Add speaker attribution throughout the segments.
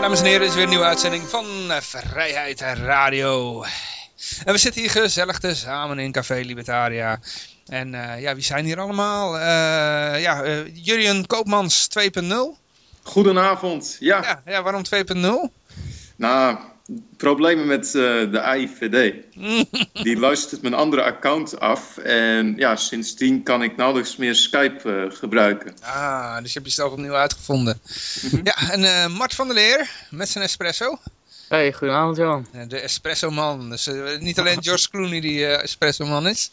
Speaker 1: Ja, dames en heren, is weer een nieuwe uitzending van eh, Vrijheid Radio. En we zitten hier gezellig tezamen in Café Libertaria. En eh, ja, wie zijn hier allemaal? Eh ja, Jurjen Koopmans 2.0.
Speaker 2: Goedenavond. Ja,
Speaker 1: Ja, ja, waarom 2.0?
Speaker 2: nou, problemen met eh, de AIVD. Die luistert mijn andere account af. En ja, sindsdien kan ik nauwelijks meer Skype eh, gebruiken.
Speaker 1: Ah, dus je hebt jezelf opnieuw uitgevonden. Ja, en eh, Mart van der Leer met zijn espresso.
Speaker 3: Hey, goedenavond Johan.
Speaker 1: Eh, De espresso man. Dus niet alleen George Clooney die eh, espresso man is.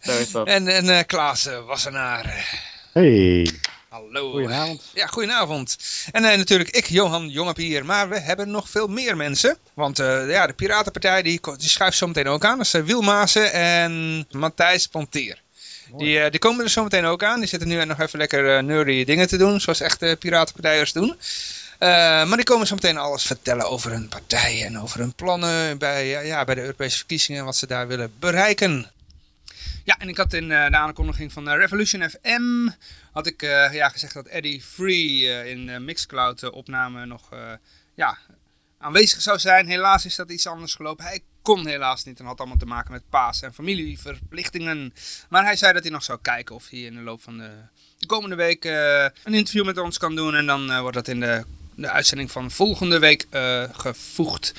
Speaker 3: Zo is dat.
Speaker 1: en en eh Klaas Wassenaar.
Speaker 4: Hey,
Speaker 1: Hallo.
Speaker 4: goedenavond.
Speaker 1: Ja, goedenavond. En eh, natuurlijk ik, Johan Jongep hier. Maar we hebben nog veel meer mensen. Want eh, ja, de Piratenpartij die, die schuift zo meteen ook aan. Dat zijn Wielmazen en Matthijs Pontier. Die, eh, die komen er zo meteen ook aan. Die zitten nu nog even lekker eh nerdy dingen te doen. Zoals echte Piratenpartijers doen. Eh, maar die komen zo meteen alles vertellen over hun partij. En over hun plannen bij, ja, ja, bij de Europese verkiezingen. En wat ze daar willen bereiken. Ja, en ik had in eh, de aankondiging van eh, Revolution FM had ik eh, ja, gezegd dat Eddie Free in Mixcloud opname nog ja, aanwezig zou zijn. Helaas is dat iets anders gelopen. Hij kon helaas niet en had allemaal te maken met paas en familieverplichtingen. Maar hij zei dat hij nog zou kijken of hij in de loop van de, de komende week een interview met ons kan doen. En dan wordt dat in de, de uitzending van volgende week gevoegd.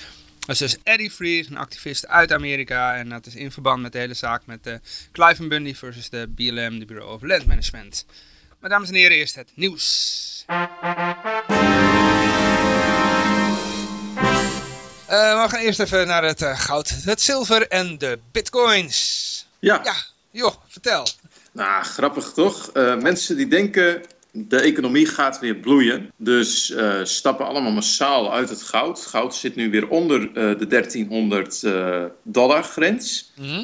Speaker 1: Dat is dus Eddie Free, een activist uit Amerika. En dat is in verband met de hele zaak met de Clive Bundy versus de BLM, de Bureau of Land Management. Maar dames en heren, eerst het nieuws. Eh, we gaan eerst even naar het eh, goud, het zilver en de bitcoins.
Speaker 2: Ja,
Speaker 1: Ja, joh, vertel.
Speaker 2: nou, grappig toch? Eh, mensen die denken de economie gaat weer bloeien. Dus eh, stappen allemaal massaal uit het goud. Goud zit nu weer onder eh, de 1300 eh, dollar grens.
Speaker 1: Mhm.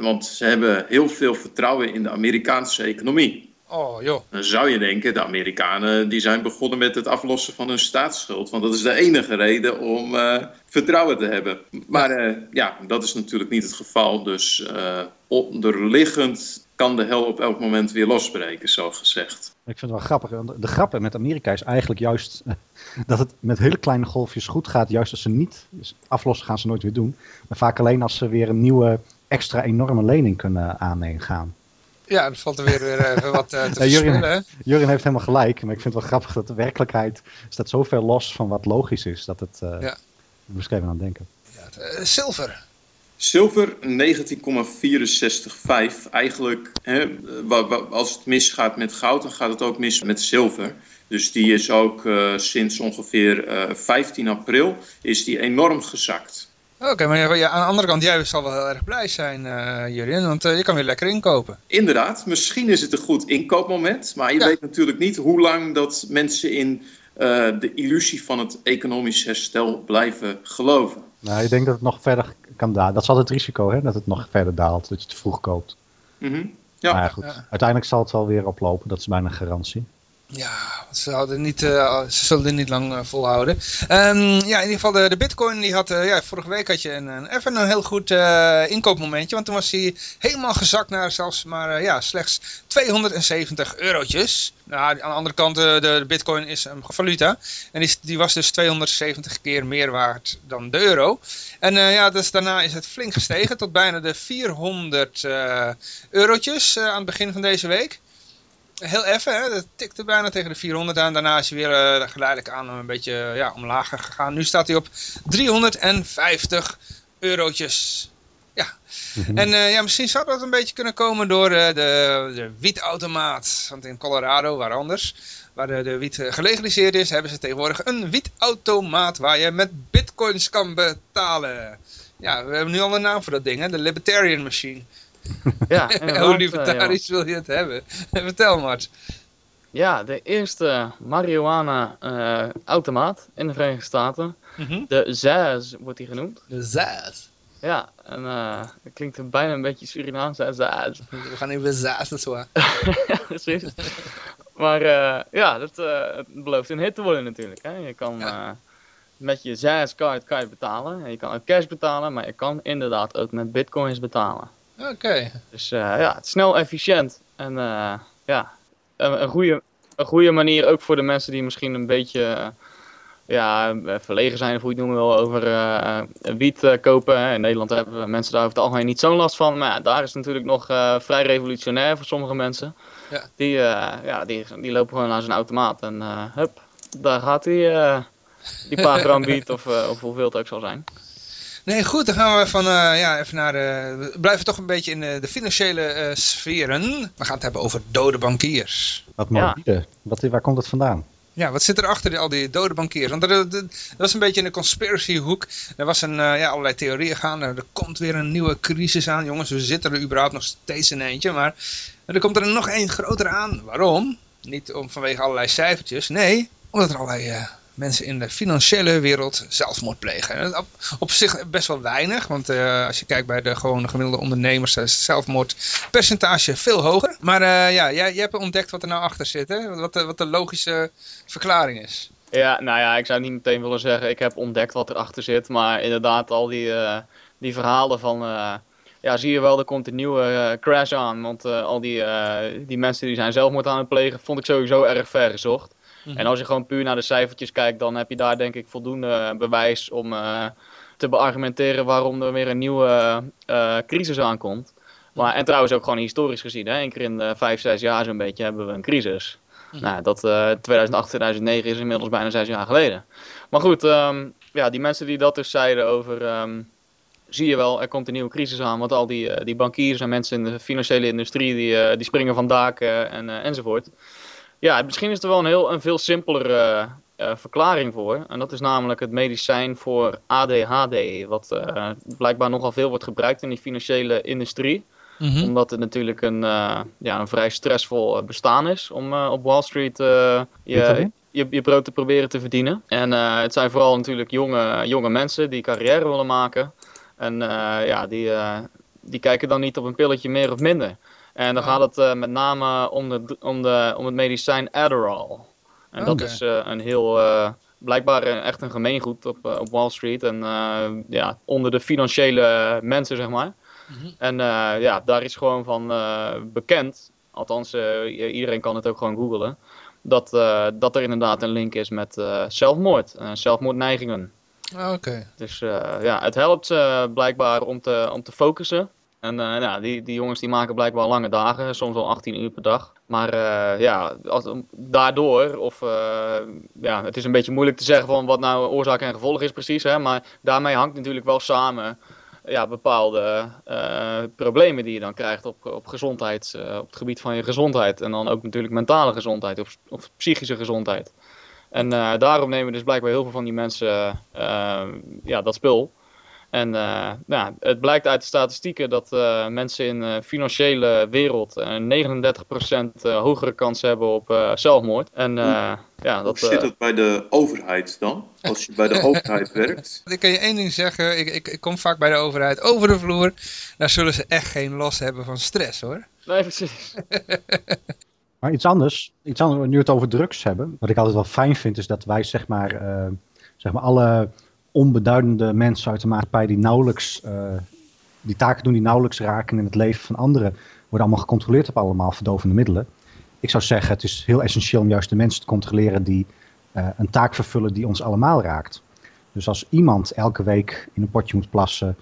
Speaker 2: Want ze hebben heel veel vertrouwen in de Amerikaanse economie.
Speaker 1: Oh, joh.
Speaker 2: Dan zou je denken, de Amerikanen die zijn begonnen met het aflossen van hun staatsschuld. Want dat is de enige reden om vertrouwen te hebben. Maar ja, dat is natuurlijk niet het geval. Dus onderliggend kan de hel op elk moment weer losbreken, zo gezegd.
Speaker 4: Ik vind het wel grappig. want De grap met Amerika is eigenlijk juist dat het met hele kleine golfjes goed gaat. Juist als ze niet aflossen, gaan ze nooit weer doen. Maar vaak alleen als ze weer een nieuwe extra enorme lening kunnen aangaan.
Speaker 1: Ja, er valt er weer, weer even wat eh, te
Speaker 4: Ja? Jurgen heeft helemaal gelijk. Maar ik vind het wel grappig dat de werkelijkheid staat zo ver los van wat logisch is. Dat het... eh
Speaker 1: Ja.
Speaker 4: Ik moest er even aan denken.
Speaker 1: Ja, eh, zilver.
Speaker 2: Zilver 19,64,5. Eigenlijk, hè, als het misgaat met goud, dan gaat het ook mis met zilver. Dus die is ook eh, sinds ongeveer eh, 15 april is die enorm gezakt.
Speaker 1: Oké, maar ja, aan de andere kant, jij zal wel heel erg blij zijn, eh Jurien, want eh, je kan weer lekker inkopen.
Speaker 2: Inderdaad, misschien is het een goed inkoopmoment, maar je
Speaker 1: Ja.
Speaker 2: weet natuurlijk niet hoe lang dat mensen in eh, de illusie van het economisch herstel blijven geloven.
Speaker 4: Nou, ik denk dat het nog verder kan dalen. Dat is altijd het risico, hè? Dat het nog verder daalt. Dat je te vroeg koopt.
Speaker 2: Mhm. Ja.
Speaker 4: Maar ja, goed.
Speaker 1: Ja.
Speaker 4: Uiteindelijk zal het wel weer oplopen. Dat is bijna een garantie.
Speaker 1: Ja, ze, hadden niet, eh, ze zullen dit niet lang eh, volhouden. Ehm, ja, in ieder geval de, de bitcoin, die had, eh, ja, vorige week had je een, een, even een heel goed inkoopmomentje. Want toen was hij helemaal gezakt naar zelfs maar, ja, slechts 270 eurotjes. Nou, aan de andere kant, de, de bitcoin is een valuta. En die, was dus 270 keer meer waard dan de euro. En ja, dus daarna is het flink gestegen tot bijna de 400 eh, eurotjes aan het begin van deze week. Heel even, hè? dat tikte bijna tegen de 400 aan. Daarna is hij weer eh, geleidelijk aan een beetje ja, omlaag gegaan. Nu staat hij op 350 eurotjes. Ja. En eh, ja, misschien zou dat een beetje kunnen komen door eh, de, de wietautomaat. Want in Colorado, waar anders, waar de, de wiet gelegaliseerd is, hebben ze tegenwoordig een wietautomaat waar je met bitcoins kan betalen. Ja, we hebben nu al een naam voor dat ding, hè? de Libertarian Machine.
Speaker 3: Ja,
Speaker 1: Hoe
Speaker 3: eh,
Speaker 1: libertarisch wil je het hebben? Vertel maar.
Speaker 3: Ja, de eerste marihuana-automaat in de Verenigde Staten.
Speaker 1: Mhm.
Speaker 3: De Zaz wordt die genoemd.
Speaker 1: De zes.
Speaker 3: Ja, en eh het klinkt bijna een beetje Surinaams, hè, Zaz.
Speaker 1: We gaan even dat is waar.
Speaker 3: ja, precies. Maar eh, ja, dat eh, het belooft een hit te worden natuurlijk. Hè. Je kan
Speaker 1: Ja.
Speaker 3: eh, met je Zaz-card kan je betalen. En je kan ook cash betalen, maar je kan inderdaad ook met bitcoins betalen.
Speaker 1: Oké.
Speaker 3: Dus eh, ja, snel, efficiënt. En eh, ja, een, een, goede, een goede manier ook voor de mensen die misschien een beetje eh, ja, verlegen zijn, of hoe je het noemen wil, over eh, wiet kopen. Hè. In Nederland hebben mensen daar over het algemeen niet zo'n last van. Maar ja, daar is het natuurlijk nog vrij revolutionair voor sommige mensen.
Speaker 1: Ja.
Speaker 3: Die, ja, die, die lopen gewoon naar zijn automaat en hup, daar gaat eh, die paar gram wiet of, of hoeveel het ook zal zijn.
Speaker 1: Nee, goed, dan gaan we van, eh, ja, even naar de... We blijven toch een beetje in eh, de financiële eh, sferen. We gaan het hebben over dode bankiers.
Speaker 4: Wat
Speaker 3: Ja.
Speaker 4: morbide. Wat, waar komt het vandaan?
Speaker 1: Ja, wat zit er achter die, al die dode bankiers? Want dat was een beetje in de conspiracy hoek. Er was een, eh, ja, allerlei theorieën gaan. Er komt weer een nieuwe crisis aan. Jongens, we zitten er überhaupt nog steeds in eentje. Maar er komt er nog één groter aan. Waarom? Niet om vanwege allerlei cijfertjes. Nee, omdat er allerlei eh, mensen in de financiële wereld zelfmoord plegen. En Op, op zich best wel weinig. Want eh, als je kijkt bij de gewone gemiddelde ondernemers... is zelfmoordpercentage veel hoger. Maar eh, ja, jij, hebt ontdekt wat er nou achter zit. Hè? Wat, de, wat de logische verklaring is.
Speaker 3: Ja, nou ja, ik zou niet meteen willen zeggen, ik heb ontdekt wat erachter zit. Maar inderdaad, al die, eh, die verhalen van, ja, zie je wel, er komt een nieuwe crash aan. Want al die, die mensen die zijn zelfmoord aan het plegen, vond ik sowieso erg ver
Speaker 1: Mhm.
Speaker 3: En als je gewoon puur naar de cijfertjes kijkt, dan heb je daar denk ik voldoende bewijs om eh, te beargumenteren waarom er weer een nieuwe eh, crisis aankomt. Maar, en trouwens ook gewoon historisch gezien, hè, één keer in vijf, zes jaar zo'n beetje hebben we een crisis. Nou, dat eh 2008, 2009 is inmiddels bijna zes jaar geleden. Maar goed, ehm, ja, die mensen die dat dus zeiden over, ehm, zie je wel, er komt een nieuwe crisis aan. Want al die, eh, die bankiers en mensen in de financiële industrie, die, eh, die springen van daken en, eh, enzovoort. Ja, misschien is er wel een, heel, een veel simpelere eh, verklaring voor. En dat is namelijk het medicijn voor ADHD. Wat eh, blijkbaar nogal veel wordt gebruikt in die financiële industrie
Speaker 1: Mhm.
Speaker 3: omdat het natuurlijk een, eh, ja, een vrij stressvol bestaan is om op Wall Street je, je, je brood te proberen te verdienen. En het zijn vooral natuurlijk jonge, jonge mensen die carrière willen maken. En ja, die, die kijken dan niet op een pilletje meer of minder. En dan gaat het eh, met name om, de, om, de, om het medicijn Adderall. En dat is eh, een heel, eh, blijkbaar echt een gemeengoed op, op Wall Street. En ja, onder de financiële mensen, zeg maar.
Speaker 1: Mhm.
Speaker 3: En ja, daar is gewoon van bekend, althans iedereen kan het ook gewoon googlen, dat, dat er inderdaad een link is met zelfmoord, en zelfmoordneigingen.
Speaker 1: Ah, Oké.
Speaker 3: Dus ja, het helpt blijkbaar om te, om te focussen. En eh, ja, die, die jongens die maken blijkbaar lange dagen, soms wel 18 uur per dag. Maar eh, ja, als, daardoor, of eh, ja, het is een beetje moeilijk te zeggen van wat nou oorzaak en gevolg is precies. Hè, maar daarmee hangt natuurlijk wel samen ja, bepaalde problemen die je dan krijgt op, op gezondheid, op het gebied van je gezondheid. En dan ook natuurlijk mentale gezondheid of, of psychische gezondheid. En daarom nemen dus blijkbaar heel veel van die mensen ja, dat spul. En eh, nou, het blijkt uit de statistieken dat eh, mensen in de financiële wereld eh 39% eh, hogere kans hebben op eh, zelfmoord. En eh, ja, dat,
Speaker 2: Hoe zit
Speaker 3: eh,
Speaker 2: het bij de overheid dan? Als je bij de overheid werkt,
Speaker 1: Ik kan je één ding zeggen. Ik, ik, ik kom vaak bij de overheid over de vloer. Daar zullen ze echt geen last hebben van stress hoor.
Speaker 3: nee, precies.
Speaker 4: Maar iets anders, iets anders, nu we het over drugs hebben. Wat ik altijd wel fijn vind, is dat wij zeg maar, eh, zeg maar alle onbeduidende mensen uit de maatschappij die nauwelijks, eh, die taken doen die nauwelijks raken in het leven van anderen, worden allemaal gecontroleerd op allemaal verdovende middelen. Ik zou zeggen, het is heel essentieel om juist de mensen te controleren die eh, een taak vervullen die ons allemaal raakt. Dus als iemand elke week in een potje moet plassen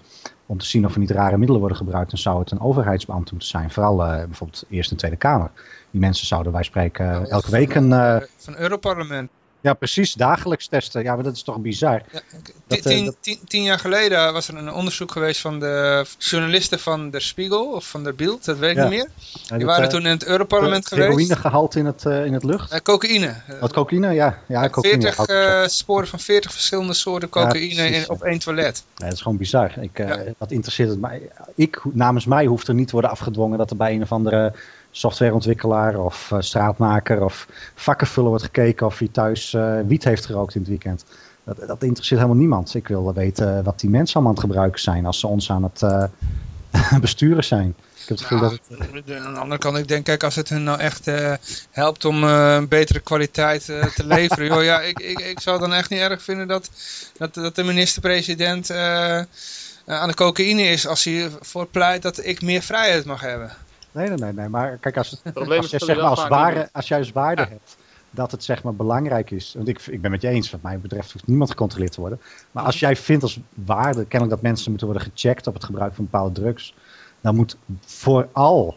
Speaker 4: om te zien of er niet rare middelen worden gebruikt, dan zou het een overheidsbeambte moeten zijn. Vooral eh, bijvoorbeeld Eerste en Tweede Kamer. Die mensen zouden wij spreken elke week een...
Speaker 1: Van Europarlement.
Speaker 4: Ja, precies, dagelijks testen. Ja, maar dat is toch bizar.
Speaker 1: Ja,
Speaker 4: Dat,
Speaker 1: tien,
Speaker 4: eh,
Speaker 1: tien,
Speaker 4: dat-
Speaker 1: tien, tien jaar geleden was er een onderzoek geweest van de journalisten van Der Spiegel of van Der Bild, dat weet ik
Speaker 4: Ja.
Speaker 1: niet meer. Die
Speaker 4: dat,
Speaker 1: waren
Speaker 4: eh,
Speaker 1: toen in het Europarlement geweest.
Speaker 4: Heroïnegehalte in het, eh, in het lucht.
Speaker 1: Eh, cocaïne. Eh,
Speaker 4: Wat cocaïne? Ja, ja cocaïne.
Speaker 1: 40
Speaker 4: had ik gezegd.
Speaker 1: eh, sporen van 40 verschillende soorten cocaïne in, op één toilet.
Speaker 4: Nee, dat is gewoon bizar. Ik, eh. Dat interesseert het mij. Ik, namens mij hoeft er niet te worden afgedwongen dat er bij een of andere softwareontwikkelaar of eh, straatmaker of vakkenvuller wordt gekeken of hij thuis eh, wiet heeft gerookt in het weekend. Dat, dat interesseert helemaal niemand. Ik wil weten wat die mensen allemaal aan het gebruiken zijn als ze ons aan het eh, besturen zijn. Ik heb het gevoel
Speaker 1: Ja,
Speaker 4: dat het,
Speaker 1: aan de andere kant, ik denk, kijk, als het hun nou echt eh, helpt om eh, een betere kwaliteit eh, te leveren. joh, ja, ik, ik, ik zou dan echt niet erg vinden dat, dat, dat de minister-president eh, eh, aan de cocaïne is als hij ervoor pleit dat ik meer vrijheid mag hebben.
Speaker 4: Nee, nee, nee, nee. Maar kijk, als, het,
Speaker 3: probleem
Speaker 4: als, je, zeg maar, als, waarde, als jij als waarde hebt dat het zeg maar belangrijk is. Want ik, ik ben met je eens, wat mij betreft hoeft niemand gecontroleerd te worden. Maar als jij vindt als waarde, kennelijk dat mensen moeten worden gecheckt op het gebruik van bepaalde drugs. Dan moet vooral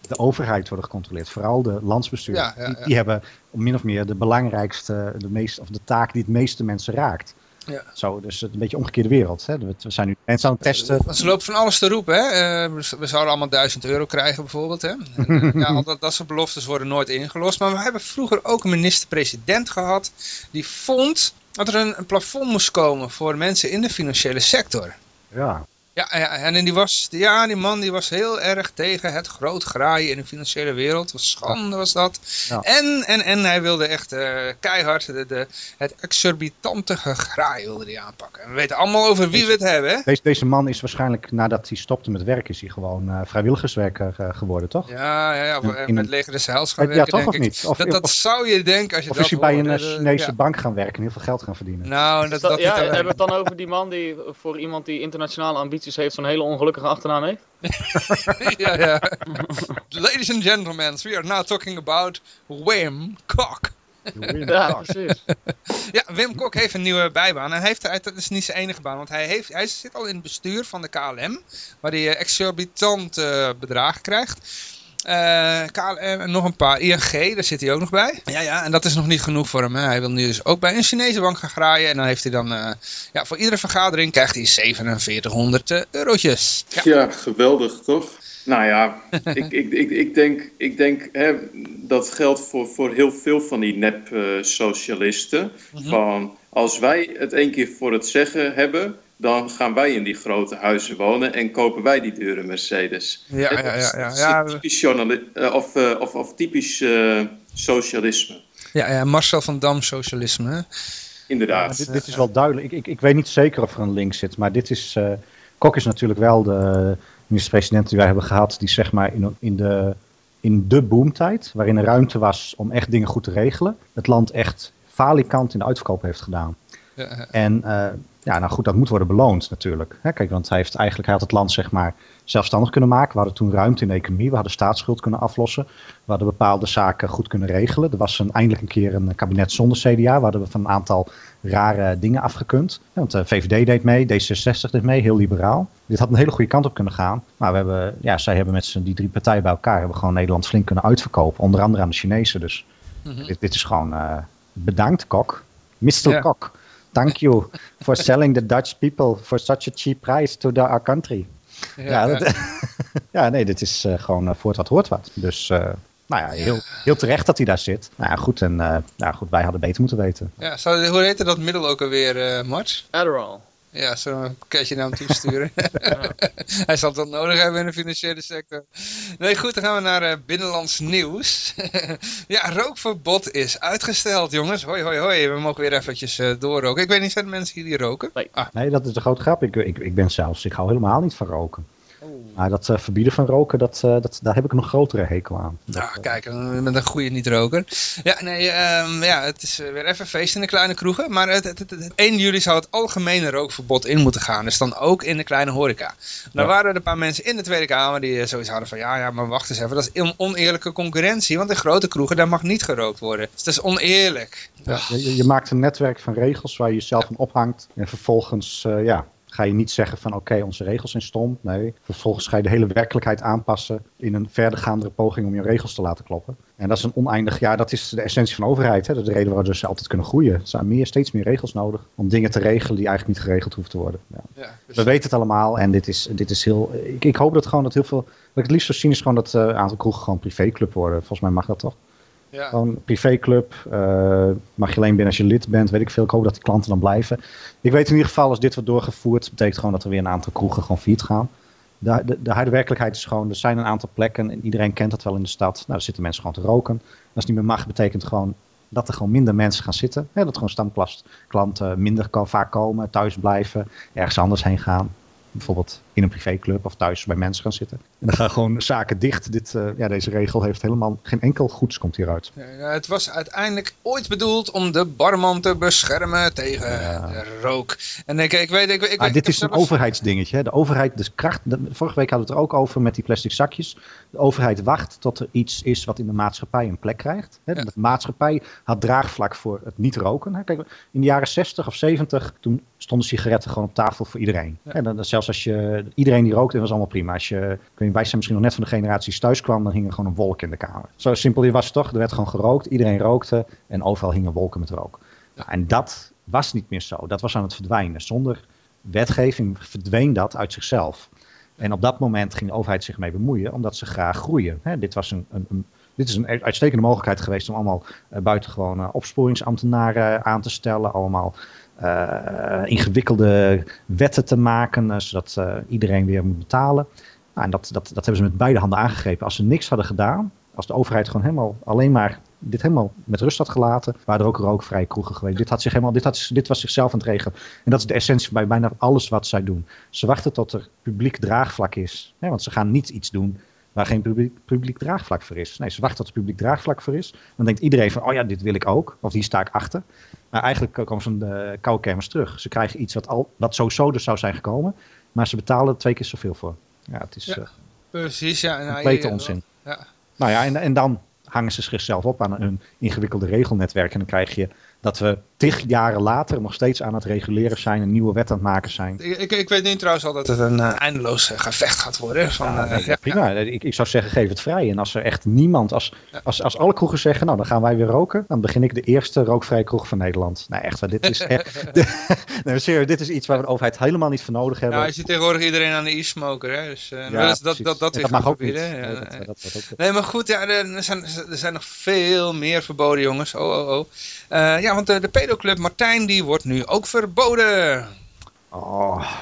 Speaker 4: de overheid worden gecontroleerd. Vooral de landsbestuur.
Speaker 1: Ja, ja,
Speaker 4: Die, die hebben min of meer de belangrijkste, de, meest, of de taak die het meeste mensen raakt.
Speaker 1: Ja.
Speaker 4: Zo, dus het een beetje omgekeerde wereld. Hè. We zijn nu mensen aan het testen.
Speaker 1: Want ze lopen van alles te roepen. Hè? Eh, we- zouden allemaal 1000 euro krijgen bijvoorbeeld. Hè? En, ja, al dat, dat soort beloftes worden nooit ingelost. Maar we hebben vroeger ook een minister-president gehad. Die vond dat er een, een plafond moest komen voor mensen in de financiële sector.
Speaker 4: Ja.
Speaker 1: Ja, ja, en die, was, ja, die man die was heel erg tegen het groot graaien in de financiële wereld. Was schande was dat.
Speaker 4: Ja.
Speaker 1: En, en, en hij wilde echt eh, keihard de, de, het exorbitante gegraai wilde hij aanpakken. En we weten allemaal over wie we het hebben. Hè?
Speaker 4: Deze, deze man is waarschijnlijk nadat hij stopte met werk, is hij gewoon eh, vrijwilligerswerker eh, geworden, toch?
Speaker 1: Ja, ja, ja.
Speaker 4: In-
Speaker 1: In,
Speaker 4: in
Speaker 1: met leger des Heils gaan
Speaker 4: ja,
Speaker 1: werken,
Speaker 4: toch
Speaker 1: denk
Speaker 4: of
Speaker 1: ik.
Speaker 4: niet? Of,
Speaker 1: dat, dat
Speaker 4: of,
Speaker 1: zou je denken als je
Speaker 4: of
Speaker 1: dat
Speaker 4: is hij bij een Chinese
Speaker 1: ja.
Speaker 4: bank gaan werken en heel veel geld gaan verdienen?
Speaker 1: Nou, dat,
Speaker 3: dat- ja, hebben we het dan over die man die voor iemand die internationale ambities heeft zo'n hele ongelukkige achternaam heeft?
Speaker 1: ja, ja. Ladies and gentlemen, we are now talking about Wim Kok.
Speaker 3: Ja, precies.
Speaker 1: Ja, Wim Kok heeft een nieuwe bijbaan. En heeft, hij- dat is niet zijn enige baan, want hij, heeft, hij zit al in het bestuur van de KLM, waar hij eh, exorbitant eh, bedragen krijgt. Eh, KLM en nog een paar. ING, daar zit hij ook nog bij. Ja, ja, en dat is nog niet genoeg voor hem. Hè. Hij wil nu dus ook bij een Chinese bank gaan graaien. En dan heeft hij dan, eh, ja, voor iedere vergadering krijgt hij 4700 eh, eurotjes. Ja,
Speaker 2: Ja, geweldig toch? Nou ja, ik, ik, ik, ik denk, ik denk hè, dat geldt voor, voor heel veel van die nep-socialisten. Van als wij het één keer voor het zeggen hebben, dan gaan wij in die grote huizen wonen en kopen wij die dure Mercedes.
Speaker 1: ja, ja. ja, ja,
Speaker 2: Dat is
Speaker 1: ja,
Speaker 2: typisch, eh, of, eh, of, of typisch eh, socialisme.
Speaker 1: ja, ja, Marcel van Dam socialisme. hè.
Speaker 2: Inderdaad.
Speaker 4: Dit, dit is wel duidelijk. Ik, ik, ik weet niet zeker of er een link zit, maar dit is. eh, Kok is natuurlijk wel de minister-president die wij hebben gehad, die zeg maar in, in, de, in de boomtijd, waarin er ruimte was om echt dingen goed te regelen, het land echt falikant in de uitverkoop heeft gedaan.
Speaker 1: Ja, ja.
Speaker 4: En eh, ja, nou goed, dat moet worden beloond natuurlijk. Hè, kijk, want hij heeft eigenlijk hij had het land zeg maar zelfstandig kunnen maken. We hadden toen ruimte in de economie, we hadden staatsschuld kunnen aflossen. We hadden bepaalde zaken goed kunnen regelen. Er was een, eindelijk een keer een kabinet zonder CDA. We hadden van een aantal rare dingen afgekund. Ja, want de VVD deed mee, D66 deed mee, heel liberaal. Dit had een hele goede kant op kunnen gaan. Maar we hebben, ja, zij hebben met die drie partijen bij elkaar hebben gewoon Nederland flink kunnen uitverkopen. Onder andere aan de Chinezen. Dus
Speaker 1: Mhm.
Speaker 4: dit, dit is gewoon eh, bedankt, Kok. Mr.
Speaker 1: Ja.
Speaker 4: Kok. Thank you for selling the Dutch people for such a cheap price to the, our country. Ja,
Speaker 1: Ja, ja.
Speaker 4: dat- ja nee, dit is eh, gewoon eh, voort wat hoort wat. Dus eh, nou ja, heel, heel terecht dat hij daar zit. Nou ja, goed, en eh, nou goed, wij hadden beter moeten weten.
Speaker 1: Ja, zou, hoe heette dat middel ook alweer, eh Mart?
Speaker 3: Adderall.
Speaker 1: Ja, zo'n pakketje naar hem toesturen. Hij zal het wel nodig hebben in de financiële sector. Nee, goed, dan gaan we naar eh, binnenlands nieuws. ja, rookverbod is uitgesteld, jongens. Hoi, hoi, hoi. We mogen weer eventjes eh, doorroken. Ik weet niet, zijn er mensen hier die roken?
Speaker 3: Nee.
Speaker 1: Ah,
Speaker 4: Nee, dat is de grote grap. Ik, ik, ik ben zelfs, ik hou helemaal niet van roken. Maar dat eh, verbieden van roken, dat, eh, dat, daar heb ik een nog grotere hekel aan. Dat, eh,
Speaker 1: kijk, bent een goede niet-roker. Ja, nee, ehm, ja, het is weer even feest in de kleine kroegen. Maar het, het, het- het- 1 juli zou het algemene rookverbod in moeten gaan. Dus dan ook in de kleine horeca. Nou
Speaker 4: Ja.
Speaker 1: waren er een paar mensen in de Tweede Kamer die zoiets hadden van... Ja, ja, maar wacht eens even. Dat is on- oneerlijke concurrentie. Want in grote kroegen, daar mag niet gerookt worden. Dus dat is oneerlijk.
Speaker 4: Ja, je, je maakt een netwerk van regels waar je jezelf van ophangt. En vervolgens ja, ga je niet zeggen van oké, onze regels zijn stom. Nee, vervolgens ga je de hele werkelijkheid aanpassen in een verdergaandere poging om je regels te laten kloppen. En dat is een oneindig, ja, dat is de essentie van overheid. Hè? Dat is de reden waarom dus altijd kunnen groeien. Er zijn meer, steeds meer regels nodig om dingen te regelen die eigenlijk niet geregeld hoeven te worden. Ja.
Speaker 1: Ja, dus-
Speaker 4: We weten het allemaal en dit is, dit is heel. Ik, ik hoop dat gewoon dat heel veel. Wat ik het liefst zou zien is gewoon dat eh, een aantal kroegen gewoon privéclub worden. Volgens mij mag dat toch?
Speaker 1: Ja.
Speaker 4: Gewoon privéclub. eh, mag je alleen binnen als je lid bent, weet ik veel. Ik hoop dat die klanten dan blijven. Ik weet in ieder geval, als dit wordt doorgevoerd, betekent gewoon dat er weer een aantal kroegen gewoon failliet gaan. de, de, de harde werkelijkheid is gewoon, er zijn een aantal plekken en iedereen kent dat wel in de stad. Nou, daar zitten mensen gewoon te roken. Als het niet meer mag, betekent gewoon dat er gewoon minder mensen gaan zitten. Hè, dat gewoon stamklanten minder kan, vaak komen, thuis blijven, ergens anders heen gaan bijvoorbeeld in een privéclub of thuis bij mensen gaan zitten. En dan gaan gewoon zaken dicht. Dit, uh, ja, deze regel heeft helemaal geen enkel goeds komt hieruit.
Speaker 1: Ja, het was uiteindelijk ooit bedoeld om de barman te beschermen tegen ja. de rook. En ik, ik weet, ik, ik,
Speaker 4: ah, dit is een overheidsdingetje. Hè. De overheid, dus kracht, de, vorige week hadden we het er ook over met die plastic zakjes. De overheid wacht tot er iets is wat in de maatschappij een plek krijgt. Hè. De maatschappij had draagvlak voor het niet roken. Hè. Kijk, in de jaren 60 of 70, toen stonden sigaretten gewoon op tafel voor iedereen. En dan, zelfs als je, iedereen die rookte, was allemaal prima. Als je, ik weet, wij zijn misschien nog net van de generatie die thuis kwam, dan hing er gewoon een wolk in de kamer. Zo simpel was het toch, er werd gewoon gerookt, iedereen rookte en overal hingen wolken met rook. Ja. En dat was niet meer zo, dat was aan het verdwijnen. Zonder wetgeving verdween dat uit zichzelf. En op dat moment ging de overheid zich mee bemoeien, omdat ze graag groeien. dit was een, een, een dit is een uitstekende mogelijkheid geweest om allemaal uh, buitengewoon uh, opsporingsambtenaren aan te stellen. Allemaal ingewikkelde wetten te maken, uh, zodat uh, iedereen weer moet betalen. Nou, en dat, dat, dat hebben ze met beide handen aangegrepen. Als ze niks hadden gedaan, als de overheid gewoon helemaal alleen maar dit helemaal met rust had gelaten, waren er ook rookvrije kroegen geweest. Dit, had zich helemaal, dit, had, dit was zichzelf aan het regelen. En dat is de essentie bij bijna alles wat zij doen. Ze wachten tot er publiek draagvlak is. Hè, want ze gaan niet iets doen waar geen publiek, publiek draagvlak voor is. Nee, ze wachten tot er publiek draagvlak voor is. Dan denkt iedereen van, oh ja, dit wil ik ook. Of hier sta ik achter. Maar eigenlijk komen ze de koude kermis terug. Ze krijgen iets wat, al, wat sowieso dus zou zijn gekomen. Maar ze betalen er twee keer zoveel voor. Ja, het is ja, uh,
Speaker 1: precies, ja.
Speaker 4: Nou, complete onzin. Ja. Nou ja, en, en dan hangen ze zichzelf op aan een ingewikkelde regelnetwerk. En dan krijg je dat we tig jaren later nog steeds aan het reguleren zijn en nieuwe wet aan het maken zijn.
Speaker 1: Ik, ik, ik weet niet trouwens al dat het een uh, eindeloos uh, gevecht gaat worden. Van, ja,
Speaker 4: nee, uh, ja, prima. Ik, ik zou zeggen, geef het vrij. En als er echt niemand, als, als, als alle kroegen zeggen, nou dan gaan wij weer roken, dan begin ik de eerste rookvrije kroeg van Nederland. Nou echt, dit is echt, nee, serieus, dit is iets waar we de overheid helemaal niet voor nodig hebben.
Speaker 1: Nou, je ziet tegenwoordig iedereen aan de e-smoker, hè. Dus ja, dat, dat, dat, dat,
Speaker 4: dat mag ook niet.
Speaker 1: Nee, dat, dat, ook nee, maar goed, ja, er, zijn, er zijn nog veel meer verboden, jongens. Oh, oh, oh. ja, want de, de pedoclub Martijn, die wordt nu ook verboden.
Speaker 4: Oh,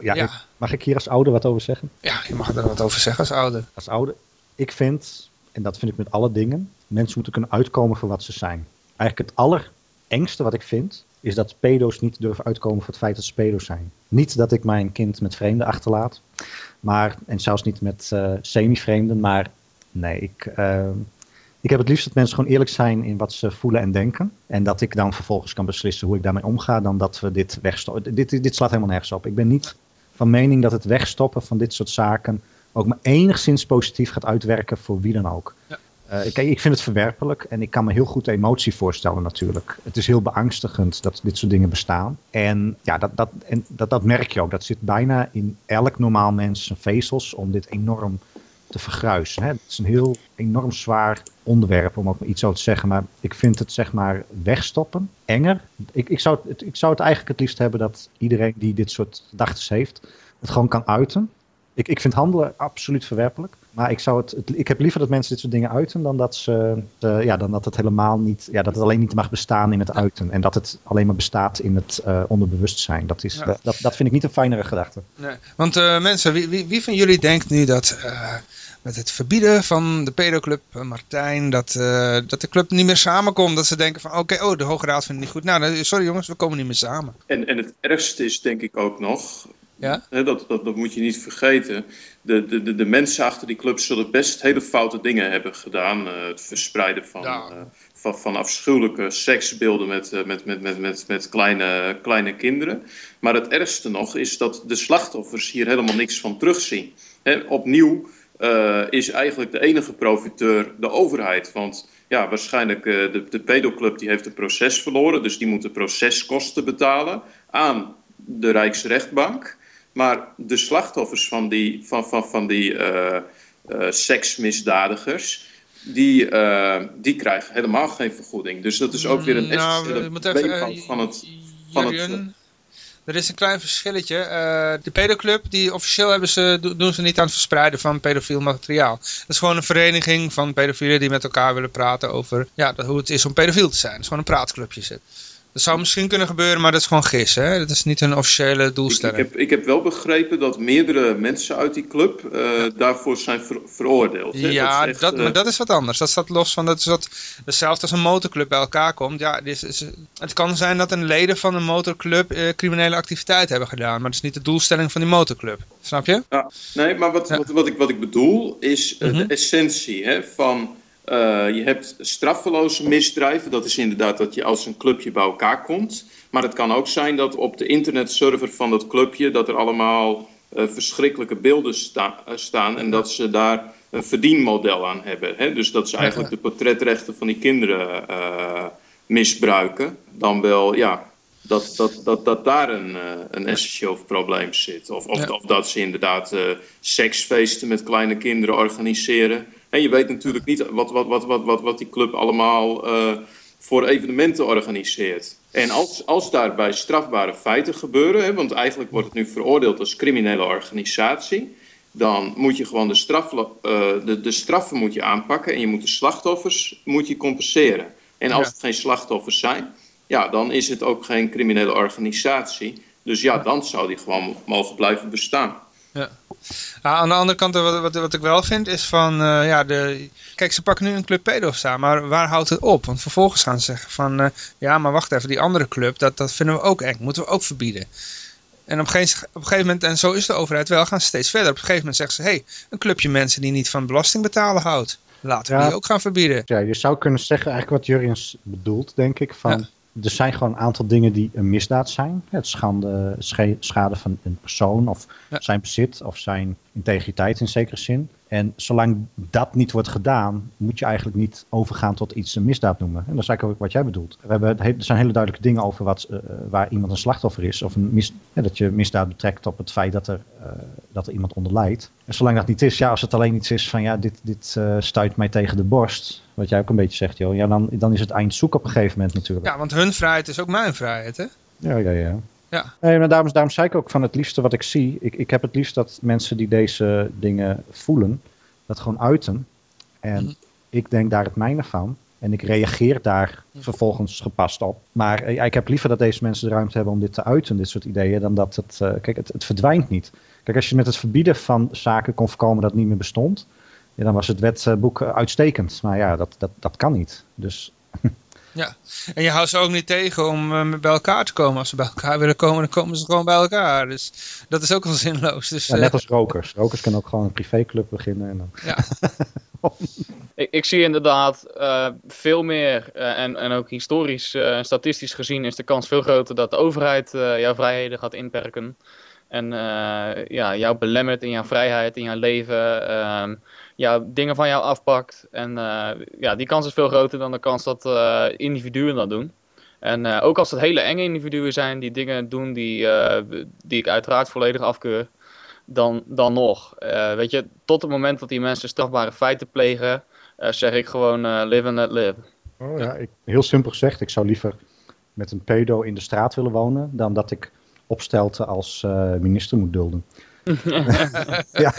Speaker 4: ja, ja. mag ik hier als ouder wat over zeggen?
Speaker 1: Ja, je mag er wat over zeggen als ouder.
Speaker 4: Als ouder, ik vind, en dat vind ik met alle dingen, mensen moeten kunnen uitkomen voor wat ze zijn. Eigenlijk het allerengste wat ik vind, is dat pedo's niet durven uitkomen voor het feit dat ze pedo's zijn. Niet dat ik mijn kind met vreemden achterlaat, maar, en zelfs niet met uh, semi-vreemden, maar nee, ik, uh, ik heb het liefst dat mensen gewoon eerlijk zijn in wat ze voelen en denken. En dat ik dan vervolgens kan beslissen hoe ik daarmee omga, dan dat we dit wegstoppen. Dit, dit slaat helemaal nergens op. Ik ben niet van mening dat het wegstoppen van dit soort zaken ook maar enigszins positief gaat uitwerken voor wie dan ook. Ja. Uh, ik, ik vind het verwerpelijk en ik kan me heel goed de emotie voorstellen natuurlijk. Het is heel beangstigend dat dit soort dingen bestaan. En ja, dat, dat, en dat, dat merk je ook. Dat zit bijna in elk normaal mens zijn vezels om dit enorm te vergruisen. Hè. Het is een heel enorm zwaar onderwerp, om ook iets zo te zeggen. Maar ik vind het zeg maar wegstoppen enger. Ik, ik, zou, het, ik zou het eigenlijk het liefst hebben dat iedereen die dit soort gedachten heeft, het gewoon kan uiten. Ik, ik vind handelen absoluut verwerpelijk. Maar ik, zou het, ik heb liever dat mensen dit soort dingen uiten dan dat, ze, uh, ja, dan dat het helemaal niet, ja, dat het alleen niet mag bestaan in het uiten. En dat het alleen maar bestaat in het uh, onderbewustzijn. Dat, is, ja. dat, dat vind ik niet een fijnere gedachte.
Speaker 1: Nee. Want uh, mensen, wie, wie, wie, van jullie denkt nu dat met het verbieden van de pedoclub Martijn, dat, dat de club niet meer samenkomt. Dat ze denken van oké, okay, oh de Hoge Raad vindt het niet goed. Nou, sorry jongens, we komen niet meer samen.
Speaker 2: En, en het ergste is denk ik ook nog, ja? dat, dat, dat moet je niet vergeten. De, de, de, de, mensen achter die club zullen best hele foute dingen hebben gedaan. Uh, het verspreiden van, ja. uh, van, van, afschuwelijke seksbeelden met, uh, met, met, met, met, met kleine, kleine kinderen. Maar het ergste nog is dat de slachtoffers hier helemaal niks van terugzien. Hè, opnieuw is eigenlijk de enige profiteur de overheid. Want ja, waarschijnlijk de, de pedoclub die heeft een proces verloren. Dus die moet de proceskosten betalen aan de Rijksrechtbank. Maar de slachtoffers van die, van, van, van die uh, uh, seksmisdadigers, die, uh, die krijgen helemaal geen vergoeding. Dus dat is ook weer een
Speaker 1: nou, probleem van, van het... Van het er is een klein verschilletje. Uh, de pedoclub, die officieel hebben ze, doen ze niet aan het verspreiden van pedofiel materiaal. Dat is gewoon een vereniging van pedofielen die met elkaar willen praten over ja, hoe het is om pedofiel te zijn. Het is gewoon een praatclubje zit. Dat zou misschien kunnen gebeuren, maar dat is gewoon gissen. Hè? Dat is niet een officiële
Speaker 2: Ik, ik,
Speaker 1: doelstelling.
Speaker 2: heb, ik heb wel begrepen dat meerdere mensen uit die club eh, daarvoor zijn ver- veroordeeld. hè.
Speaker 1: Ja, dat,
Speaker 2: echt, eh,
Speaker 1: maar dat is wat anders. Dat staat los van dat is wat hetzelfde als een motorclub bij elkaar komt. Ja, dit is, is- het kan zijn dat een leden van een motorclub eh, criminele activiteit hebben gedaan, maar dat is niet de doelstelling van die motorclub. Snap je?
Speaker 2: Ja, nee, maar wat,
Speaker 1: Ja.
Speaker 2: wat, wat, ik, wat ik bedoel is eh,
Speaker 1: Mhm.
Speaker 2: de essentie hè, van... eh, je hebt straffeloze misdrijven. Dat is inderdaad dat je als een clubje bij elkaar komt. Maar het kan ook zijn dat op de internetserver van dat clubje... dat er allemaal eh, verschrikkelijke beelden sta- eh, staan... en dat ze daar een verdienmodel aan hebben. Hè? Dus dat ze eigenlijk de portretrechten van die kinderen misbruiken. Dan wel, ja, dat, dat, dat, dat daar een, een essentieel probleem zit. Of, of,
Speaker 1: Ja.
Speaker 2: of dat ze inderdaad seksfeesten met kleine kinderen organiseren. En je weet natuurlijk niet wat, wat, wat, wat, wat, wat die club allemaal eh, voor evenementen organiseert. En als, als daarbij strafbare feiten gebeuren, hè, want eigenlijk wordt het nu veroordeeld als criminele organisatie, dan moet je gewoon de, straf, eh, de, de straffen moet je aanpakken en je moet de slachtoffers moet je compenseren. En als
Speaker 1: Ja.
Speaker 2: het geen slachtoffers zijn, ja, dan is het ook geen criminele organisatie. Dus ja, dan zou die gewoon mogen blijven bestaan.
Speaker 1: Ja, aan de andere kant, wat, wat, wat ik wel vind, is van, eh, ja, de, kijk, ze pakken nu een club pedo's aan, maar waar houdt het op? Want vervolgens gaan ze zeggen van, eh, ja, maar wacht even, die andere club, dat, dat vinden we ook eng, moeten we ook verbieden. En op een, gegeven, op een gegeven moment, en zo is de overheid wel, gaan ze steeds verder. Op een gegeven moment zeggen ze, hé, hey, een clubje mensen die niet van belasting betalen houdt. Laten we
Speaker 4: Ja.
Speaker 1: die ook gaan verbieden.
Speaker 4: Ja, je zou kunnen zeggen, eigenlijk wat Jurjens bedoelt, denk ik, van
Speaker 1: Ja.
Speaker 4: Er zijn gewoon een aantal dingen die een misdaad zijn. Het schande, schade van een persoon of
Speaker 1: Ja.
Speaker 4: zijn bezit of zijn integriteit in zekere zin. En zolang dat niet wordt gedaan, moet je eigenlijk niet overgaan tot iets een misdaad noemen. En dat is eigenlijk ook wat jij bedoelt. We hebben, er zijn hele duidelijke dingen over wat, eh, waar iemand een slachtoffer is. Of een mis, ja, dat je misdaad betrekt op het feit dat er, eh, dat er iemand onder lijdt. En zolang dat niet is, ja, als het alleen iets is van ja, dit, dit eh, stuit mij tegen de borst. Wat jij ook een beetje zegt, joh. Ja, dan, dan is het eind zoek op een gegeven moment natuurlijk.
Speaker 1: Ja, want hun vrijheid is ook mijn vrijheid, hè?
Speaker 4: Ja, ja, ja.
Speaker 1: Ja.
Speaker 4: Nee, maar daarom, daarom zei ik ook van het liefste wat ik zie. Ik, ik heb het liefst dat mensen die deze dingen voelen, dat gewoon uiten. En
Speaker 1: Mhm.
Speaker 4: ik denk daar het mijne van. En ik reageer daar vervolgens gepast op. Maar eh, ja, ik heb liever dat deze mensen de ruimte hebben om dit te uiten, dit soort ideeën, dan dat het. eh, kijk, het, het verdwijnt niet. Kijk, als je met het verbieden van zaken kon voorkomen dat het niet meer bestond, ja, dan was het wetboek eh, uitstekend. Maar ja, dat, dat, dat kan niet. Dus
Speaker 1: En je houdt ze ook niet tegen om eh, bij elkaar te komen. Als ze bij elkaar willen komen, dan komen ze gewoon bij elkaar. Dus dat is ook wel zinloos. Dus,
Speaker 4: ja,
Speaker 1: eh,
Speaker 4: net als rokers. Rokers kunnen ook gewoon een privéclub beginnen. En dan...
Speaker 1: ja.
Speaker 3: Ik, ik zie inderdaad eh, veel meer, eh, en, en ook historisch eh, en statistisch gezien is de kans veel groter dat de overheid eh, jouw vrijheden gaat inperken. En eh, ja, jou belemmert in jouw vrijheid, in jouw leven, ehm ja, dingen van jou afpakt. En eh, ja, die kans is veel groter dan de kans dat eh, individuen dat doen. En eh, ook als het hele enge individuen zijn die dingen doen die, eh, die ik uiteraard volledig afkeur, dan, dan nog. Eh, weet je, tot het moment dat die mensen strafbare feiten plegen, eh, zeg ik gewoon live and let live.
Speaker 4: Oh, ja. ik, heel simpel gezegd, ik zou liever met een pedo in de straat willen wonen dan dat ik opstelte als eh, minister moet dulden. ja,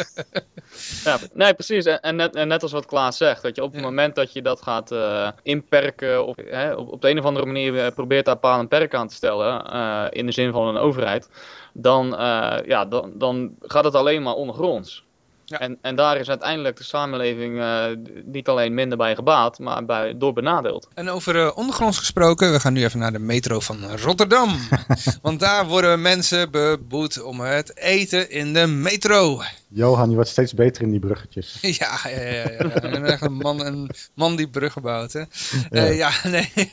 Speaker 3: Ja, nee, precies. En, en, net, en net als wat Klaas zegt, dat je op het
Speaker 1: Ja.
Speaker 3: moment dat je dat gaat eh, inperken, of hè, op, op de een of andere manier eh, probeert daar paal en perk aan te stellen, eh, in de zin van een overheid, dan, eh, ja, dan, dan gaat het alleen maar ondergronds.
Speaker 1: Ja.
Speaker 3: En, en daar is uiteindelijk de samenleving eh, niet alleen minder bij gebaat, maar bij, door benadeeld.
Speaker 1: En over eh, ondergronds gesproken, we gaan nu even naar de metro van Rotterdam. Want daar worden mensen beboet om het eten in de metro.
Speaker 4: Johan, je wordt steeds beter in die bruggetjes.
Speaker 1: Ja, ja, ja. ja. En echt een man, een man die bruggen bouwt. Hè. Eh, ja, nee.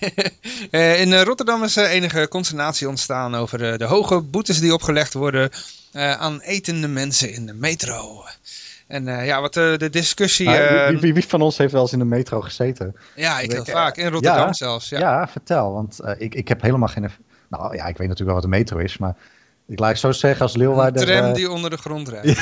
Speaker 1: Eh, in Rotterdam is er enige consternatie ontstaan over eh, de hoge boetes die opgelegd worden eh, aan etende mensen in de metro. En eh, ja, wat eh, de discussie...
Speaker 4: Maar
Speaker 1: eh,
Speaker 4: wie, wie, wie van ons heeft wel eens in de metro gezeten?
Speaker 1: ja, ik heel
Speaker 4: eh,
Speaker 1: vaak. In Rotterdam
Speaker 4: ja.
Speaker 1: zelfs.
Speaker 4: Ja,
Speaker 1: Ja.
Speaker 4: vertel. Want ik, ik heb helemaal geen... Nou ja, ik weet natuurlijk wel wat een metro is, maar... Ik laat het zo zeggen, als
Speaker 1: Een
Speaker 4: Leeuwarden...
Speaker 1: tram
Speaker 4: eh,
Speaker 1: die onder de grond rijdt.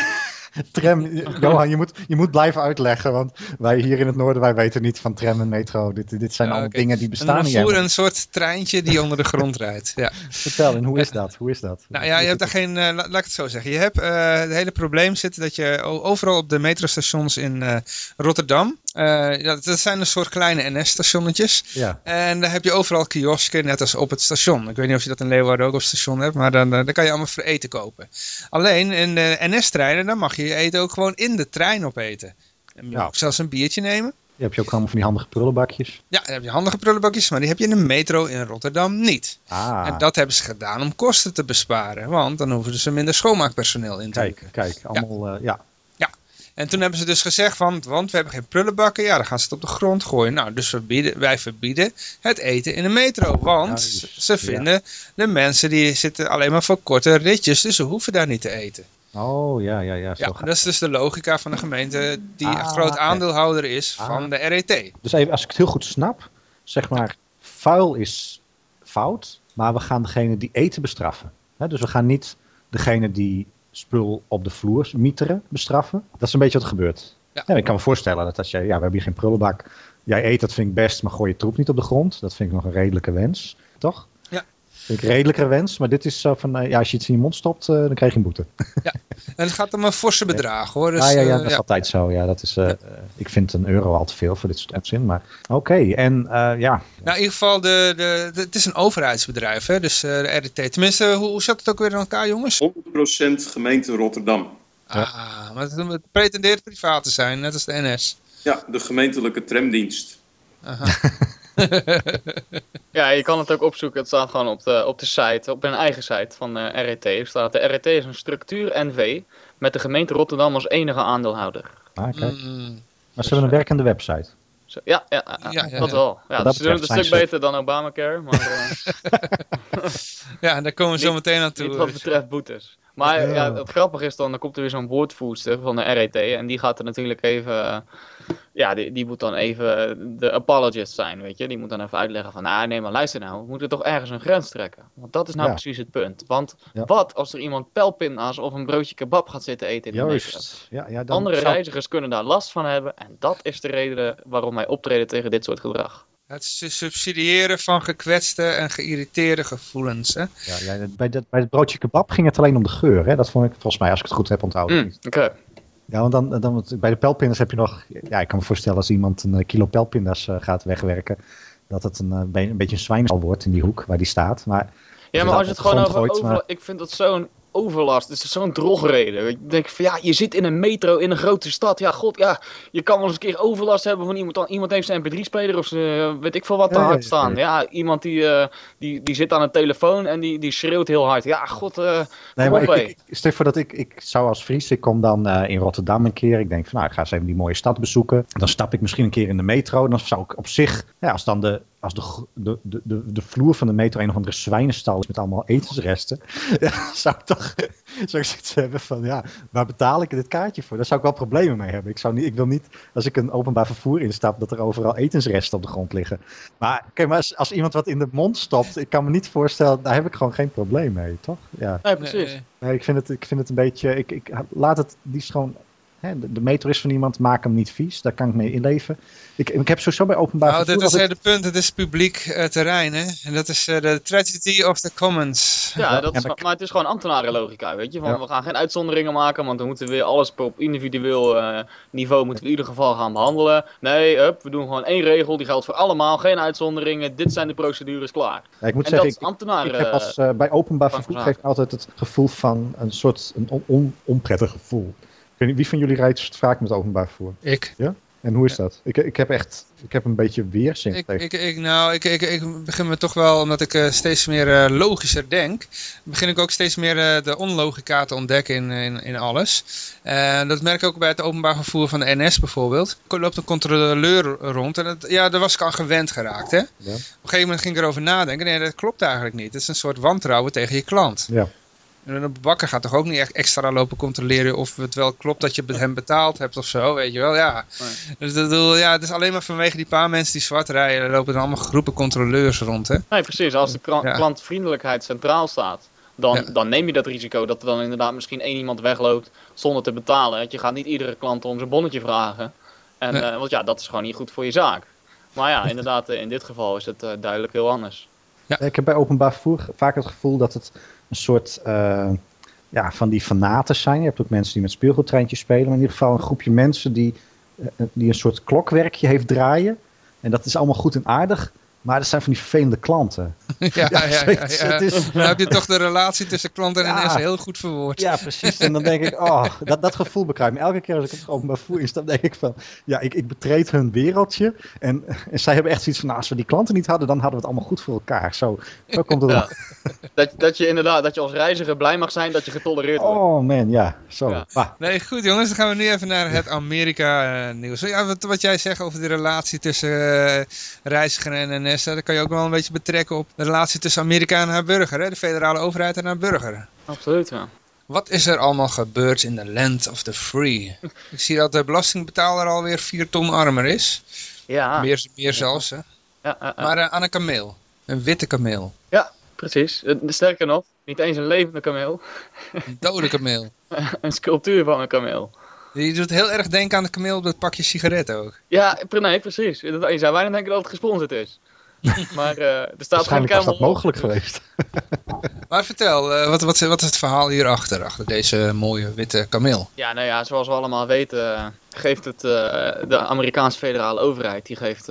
Speaker 4: tram Johan, je moet, je moet blijven uitleggen, want wij hier in het noorden, wij weten niet van tram en metro. Dit, dit zijn
Speaker 1: Ja,
Speaker 4: allemaal dingen die
Speaker 1: Een,
Speaker 4: bestaan niet helemaal.
Speaker 1: een soort treintje die onder de grond rijdt. Ja.
Speaker 4: Vertel, en hoe is dat? Hoe is dat?
Speaker 1: Nou ja, je hebt daar geen, eh, la- laat ik het zo zeggen. Je hebt eh, het hele probleem zit dat je overal op de metrostations in eh, Rotterdam Eh, ja, dat zijn een soort kleine NS-stationnetjes.
Speaker 4: Ja.
Speaker 1: En daar heb je overal kiosken, net als op het station. Ik weet niet of je dat in Leeuwarden ook op het station hebt, maar dan, eh, dan kan je allemaal voor eten kopen. Alleen in de NS-treinen, dan mag je je eten ook gewoon in de trein opeten. En je
Speaker 4: Ja.
Speaker 1: mag ook zelfs een biertje nemen.
Speaker 4: Je hebt je ook allemaal van die handige prullenbakjes.
Speaker 1: Ja, dan heb je handige prullenbakjes, maar die heb je in de metro in Rotterdam niet.
Speaker 4: Ah,
Speaker 1: En dat hebben ze gedaan om kosten te besparen, want dan hoeven ze minder schoonmaakpersoneel in te
Speaker 4: kijk, kijk, allemaal, eh, ja.
Speaker 1: En toen hebben ze dus gezegd, van, want we hebben geen prullenbakken, ja, dan gaan ze het op de grond gooien. Nou, dus verbieden, wij verbieden het eten in de metro, want
Speaker 4: Juist,
Speaker 1: ze vinden de mensen die zitten alleen maar voor korte ritjes, dus ze hoeven daar niet te eten.
Speaker 4: Oh, ja, ja, ja. Zo
Speaker 1: Ja,
Speaker 4: gaat
Speaker 1: dat is dus de logica van de gemeente die een
Speaker 4: Ah,
Speaker 1: groot aandeelhouder is
Speaker 4: Ah.
Speaker 1: van de RET.
Speaker 4: Dus even, als ik het heel goed snap, zeg maar, vuil is fout, maar we gaan degene die eten bestraffen. Dus we gaan niet degene die spul op de vloer mieteren bestraffen. Dat is een beetje wat er gebeurt.
Speaker 1: Ja.
Speaker 4: Ik kan me voorstellen dat als jij, ja, we hebben hier geen prullenbak. Jij eet, dat vind ik best, maar gooi je troep niet op de grond. Dat vind ik nog een redelijke wens, toch?
Speaker 1: Ja.
Speaker 4: Ik een redelijke wens, maar dit is zo van, eh, ja, als je iets in je mond stopt, eh, dan krijg je een boete.
Speaker 1: En het gaat om een forse bedrag hoor. Dus,
Speaker 4: ja, ja, ja,
Speaker 1: eh,
Speaker 4: dat is altijd zo. Ja, dat is, eh, eh, ik vind een euro al te veel voor dit soort onzin. Maar oké, en eh, ja,
Speaker 1: Nou, in ieder geval, de, de, de- het is een overheidsbedrijf, hè? dus eh, de RET. Tenminste, hoe, hoe zat het ook weer in elkaar, jongens?
Speaker 2: 100% gemeente Rotterdam.
Speaker 1: Ah, maar het, het pretendeert privaat te zijn, net als de NS.
Speaker 2: Ja, de gemeentelijke tramdienst.
Speaker 1: Aha.
Speaker 3: Ja, je kan het ook opzoeken. Het staat gewoon op de, op de site, op hun eigen site van eh, RET. Staat de RET is een structuur NV met de gemeente Rotterdam als enige aandeelhouder.
Speaker 4: ah, kijk.
Speaker 1: Mm,
Speaker 4: maar ze hebben een werkende website.
Speaker 3: Zo, ja, ja, ja,
Speaker 1: Ja, ja,
Speaker 3: dat
Speaker 1: ja.
Speaker 3: wel. Ja,
Speaker 4: dat
Speaker 3: ze doen het een stuk
Speaker 4: ze-
Speaker 3: beter dan Obamacare, maar eh,
Speaker 1: ja, daar komen we zo meteen aan toe.
Speaker 3: niet wat betreft boetes. Maar
Speaker 4: Ja.
Speaker 3: ja, het grappige is dan, dan komt er weer zo'n woordvoerster van de RET en die gaat er natuurlijk even, eh, ja, die, die moet dan even de apologist zijn, weet je. Die moet dan even uitleggen van, ah nee, maar luister nou, we moeten toch ergens een grens trekken. Want dat is nou
Speaker 4: Ja.
Speaker 3: precies het punt. Want
Speaker 4: Ja.
Speaker 3: wat als er iemand pijlpinda's of een broodje kebab gaat zitten eten in de?
Speaker 4: Juist. Ja, ja, dan
Speaker 3: Andere
Speaker 4: zou-
Speaker 3: reizigers kunnen daar last van hebben en dat is de reden waarom wij optreden tegen dit soort gedrag.
Speaker 1: Het su- subsidiëren van gekwetste en geïrriteerde gevoelens. Hè?
Speaker 4: Ja, ja, bij, dat, bij het broodje kebab ging het alleen om de geur. Hè? Dat vond ik volgens mij, als ik het goed heb onthouden.
Speaker 3: Mm, Oké.
Speaker 4: Ja, want dan, dan, bij de pijlpinders heb je nog... Ja, ik kan me voorstellen als iemand een eh, kilo pijlpinders eh, gaat wegwerken... dat het een, eh, een beetje een zwijnenstal wordt in die hoek waar die staat. Maar
Speaker 3: Ja,
Speaker 4: je
Speaker 3: maar als je het gewoon over,
Speaker 4: gooit,
Speaker 3: over-
Speaker 4: maar-
Speaker 3: ik vind dat zo'n overlast, het is zo'n drogreden. Ik denk van ja, je zit in een metro in een grote stad. Ja, god, ja, je kan wel eens een keer overlast hebben van iemand. Dan, iemand heeft zijn mp3-speler of zijn, weet ik veel wat te
Speaker 4: Ja,
Speaker 3: hard staan.
Speaker 4: ja.
Speaker 3: Iemand die, eh, die, die zit aan een telefoon en die, die schreeuwt heel hard. Ja, god, eh
Speaker 4: Nee, maar
Speaker 3: op,
Speaker 4: ik, ik, stel voor dat ik, ik zou als Fries, ik kom dan eh, in Rotterdam een keer. Ik denk van nou, ik ga eens even die mooie stad bezoeken. Dan stap ik misschien een keer in de metro. Dan zou ik op zich, ja, als dan de, als de, de, de, de, vloer van de metro een of andere zwijnenstal is met allemaal etensresten. Ja, zou ik toch zou ik zoiets hebben van ja, waar betaal ik dit kaartje voor? Daar zou ik wel problemen mee hebben. Ik, zou niet, ik wil niet, als ik een openbaar vervoer instap, dat er overal etensresten op de grond liggen. Maar kijk, maar als, als iemand wat in de mond stopt, ik kan me niet voorstellen, daar heb ik gewoon geen probleem mee, toch? Ja.
Speaker 3: Nee, precies.
Speaker 1: Nee,
Speaker 4: Nee, ik vind het, ik vind het een beetje. Ik, ik, laat het die is gewoon. Hè, de, de metro is van iemand, maak hem niet vies. Daar kan ik mee inleven. Ik, ik heb sowieso bij openbaar
Speaker 1: Nou,
Speaker 4: vervoer.
Speaker 1: dit is
Speaker 4: als
Speaker 1: eh,
Speaker 4: ik-
Speaker 1: de punt, het is publiek eh, terrein, hè? En dat is eh, de tragedy of the commons.
Speaker 3: Ja,
Speaker 4: Ja,
Speaker 3: dat is,
Speaker 4: maar-
Speaker 3: het is gewoon ambtenarenlogica, weet je. Van,
Speaker 4: Ja.
Speaker 3: We gaan geen uitzonderingen maken, want we moeten weer alles op individueel niveau moeten we in ieder geval gaan behandelen. Nee, hup, we doen gewoon één regel, die geldt voor allemaal, geen uitzonderingen. Dit zijn de procedures, klaar.
Speaker 4: Ja, ik moet
Speaker 3: En
Speaker 4: zeggen,
Speaker 3: dat
Speaker 4: ik,
Speaker 3: is ambtenaren...
Speaker 4: ik heb als, bij openbaar vervoer
Speaker 3: zaken.
Speaker 4: geef ik altijd het gevoel van een soort een on, on- onprettig gevoel. Niet, wie van jullie rijdt vaak met openbaar vervoer?
Speaker 1: Ik.
Speaker 4: En hoe is dat? Ik, ik heb echt ik heb een beetje weerzin
Speaker 1: Ik,
Speaker 4: tegen.
Speaker 1: ik, ik, nou, ik, ik, ik begin me toch wel, omdat ik eh, steeds meer eh, logischer denk, begin ik ook steeds meer eh, de onlogica te ontdekken in, in, in alles. En dat merk ik ook bij het openbaar vervoer van de NS bijvoorbeeld. Er loopt een controleur rond en dat, ja, daar was ik aan gewend geraakt. Hè? Op
Speaker 4: Ja.
Speaker 1: een gegeven moment ging ik erover nadenken, nee, dat klopt eigenlijk niet. Het is een soort wantrouwen tegen je klant.
Speaker 4: Ja.
Speaker 1: En een bakker gaat toch ook niet echt extra lopen controleren of het wel klopt dat je hem betaald hebt of zo, weet je wel. Ja, dus dat bedoel, ja het is alleen maar vanwege die paar mensen die zwart rijden, er lopen er allemaal groepen controleurs rond, hè.
Speaker 3: Nee, precies. Als de kla-
Speaker 1: Ja.
Speaker 3: klantvriendelijkheid centraal staat, dan,
Speaker 1: Ja.
Speaker 3: dan neem je dat risico dat er dan inderdaad misschien één iemand wegloopt zonder te betalen. Want Je gaat niet iedere klant om zijn bonnetje vragen. En,
Speaker 1: Nee.
Speaker 3: eh, want ja, dat is gewoon niet goed voor je zaak. Maar ja, inderdaad, eh, in dit geval is het eh, duidelijk heel anders.
Speaker 4: Ik heb bij openbaar vervoer vaak het gevoel dat het een soort eh, ja, van die fanaten zijn. Je hebt ook mensen die met speelgoedtreintjes spelen. Maar in ieder geval een groepje mensen die eh, die een soort klokwerkje heeft draaien. En dat is allemaal goed en aardig. Maar dat zijn van die vervelende klanten.
Speaker 1: ja, ja, ja, ja,
Speaker 4: zoiets.
Speaker 1: ja.
Speaker 4: Het is-
Speaker 1: Dan heb je toch de relatie tussen klant en
Speaker 4: Ja.
Speaker 1: NS heel goed verwoord.
Speaker 4: Ja, precies. En dan denk ik, oh, dat, dat gevoel bekruipt me. Elke keer als ik op het openbaar vervoer instap, denk ik van, ja, ik, ik betreed hun wereldje. En, en zij hebben echt zoiets van, nou, als we die klanten niet hadden, dan hadden we het allemaal goed voor elkaar. Zo, zo komt het wel.
Speaker 3: Dat, dat je inderdaad, dat je als reiziger blij mag zijn dat je getolereerd wordt.
Speaker 4: Oh man, ja, zo.
Speaker 3: Ja.
Speaker 4: Ah,
Speaker 1: Nee, goed jongens, dan gaan we nu even naar het Amerika-nieuws. Ja, wat, wat jij zegt over de relatie tussen eh, reiziger en NS, dat kan je ook wel een beetje betrekken op de relatie tussen Amerika en haar burger, hè, de federale overheid en haar burger.
Speaker 3: Absoluut, ja.
Speaker 1: Wat is er allemaal gebeurd in de land of the free? Ik zie dat de belastingbetaler alweer 4 ton armer is.
Speaker 3: Ja,
Speaker 1: Meer, meer zelfs, hè.
Speaker 3: ja, ja, ja.
Speaker 1: Maar eh, aan een kameel. Een witte kameel.
Speaker 3: precies. Eh, Sterker nog, niet eens een levende kameel,
Speaker 1: Een dode kameel.
Speaker 3: een sculptuur van een kameel.
Speaker 1: Die doet heel erg denken aan de kameel op dat pakje sigaretten ook.
Speaker 3: Ja, nee, precies. Je zou bijna denken dat het gesponsord is. Maar eh, er staat geen
Speaker 4: waarschijnlijk was dat
Speaker 3: op.
Speaker 4: mogelijk geweest.
Speaker 1: Maar vertel, eh, wat, wat, wat is het verhaal hierachter, achter deze mooie witte kameel?
Speaker 3: Ja, nou ja, zoals we allemaal weten, geeft het eh, de Amerikaanse federale overheid, die geeft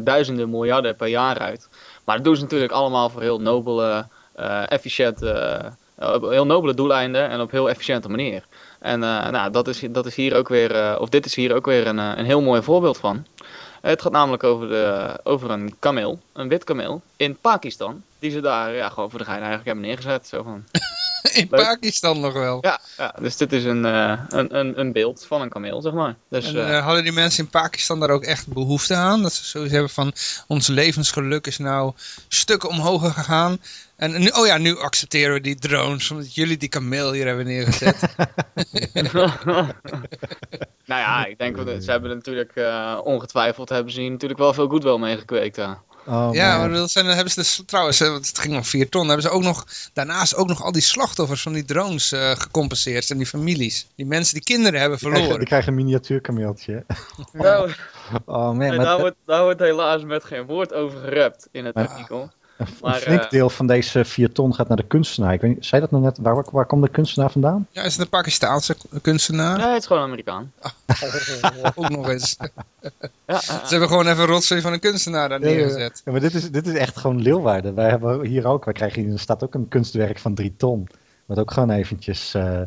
Speaker 3: duizenden miljarden per jaar uit. Maar dat doen ze natuurlijk allemaal voor heel nobele, eh, efficiënte, eh, op heel nobele doeleinden en op heel efficiënte manier. En eh, nou, dat, is, dat is hier ook weer, eh, of dit is hier ook weer een, een heel mooi voorbeeld van. Het gaat namelijk over, de, over een kameel, een wit kameel, in Pakistan. Die ze daar ja, gewoon voor de gein eigenlijk hebben neergezet. Zo van,
Speaker 1: In
Speaker 3: Leuk.
Speaker 1: Pakistan nog wel.
Speaker 3: ja, ja, dus dit is een, eh, een, een, een beeld van een kameel, zeg maar. Dus,
Speaker 1: En
Speaker 3: eh,
Speaker 1: eh, hadden die mensen in Pakistan daar ook echt behoefte aan? Dat ze zoiets hebben van, ons levensgeluk is nou stukken omhoog gegaan. En nu, oh ja, nu accepteren we die drones, omdat jullie die kameel hier hebben neergezet.
Speaker 3: nou ja, ik denk, dat ze hebben natuurlijk, eh, ongetwijfeld hebben ze hier natuurlijk wel veel goed wel mee gekweekt. Ja.
Speaker 4: Oh,
Speaker 1: ja, maar dat zijn, dan hebben ze dus, trouwens, want het ging om 4 ton, hebben ze ook nog, daarnaast ook nog al die slachtoffers van die drones eh, gecompenseerd en die families. Die mensen die kinderen hebben
Speaker 4: Die krijgen,
Speaker 1: verloren.
Speaker 4: die krijgen een miniatuurkameeltje.
Speaker 3: Nou,
Speaker 4: Oh man,
Speaker 3: en
Speaker 4: maar
Speaker 3: daar, wordt, daar wordt helaas met geen woord over gerept in het
Speaker 4: Maar- een flink
Speaker 3: eh,
Speaker 4: deel van deze 4 ton gaat naar de kunstenaar. Ik weet niet, zei dat nou net? Waar, waar komt de kunstenaar vandaan?
Speaker 1: Ja, is het een Pakistaanse kunstenaar?
Speaker 3: Nee, het is gewoon een Amerikaan.
Speaker 1: Ook nog eens.
Speaker 3: Ja,
Speaker 1: Ze hebben gewoon even rotzooi van een kunstenaar daar neergezet.
Speaker 4: Ja, maar dit is, dit is echt gewoon Leeuwarden. Wij hebben hier ook, wij krijgen hier in de stad ook een kunstwerk van 3 ton. Wat ook gewoon eventjes... eh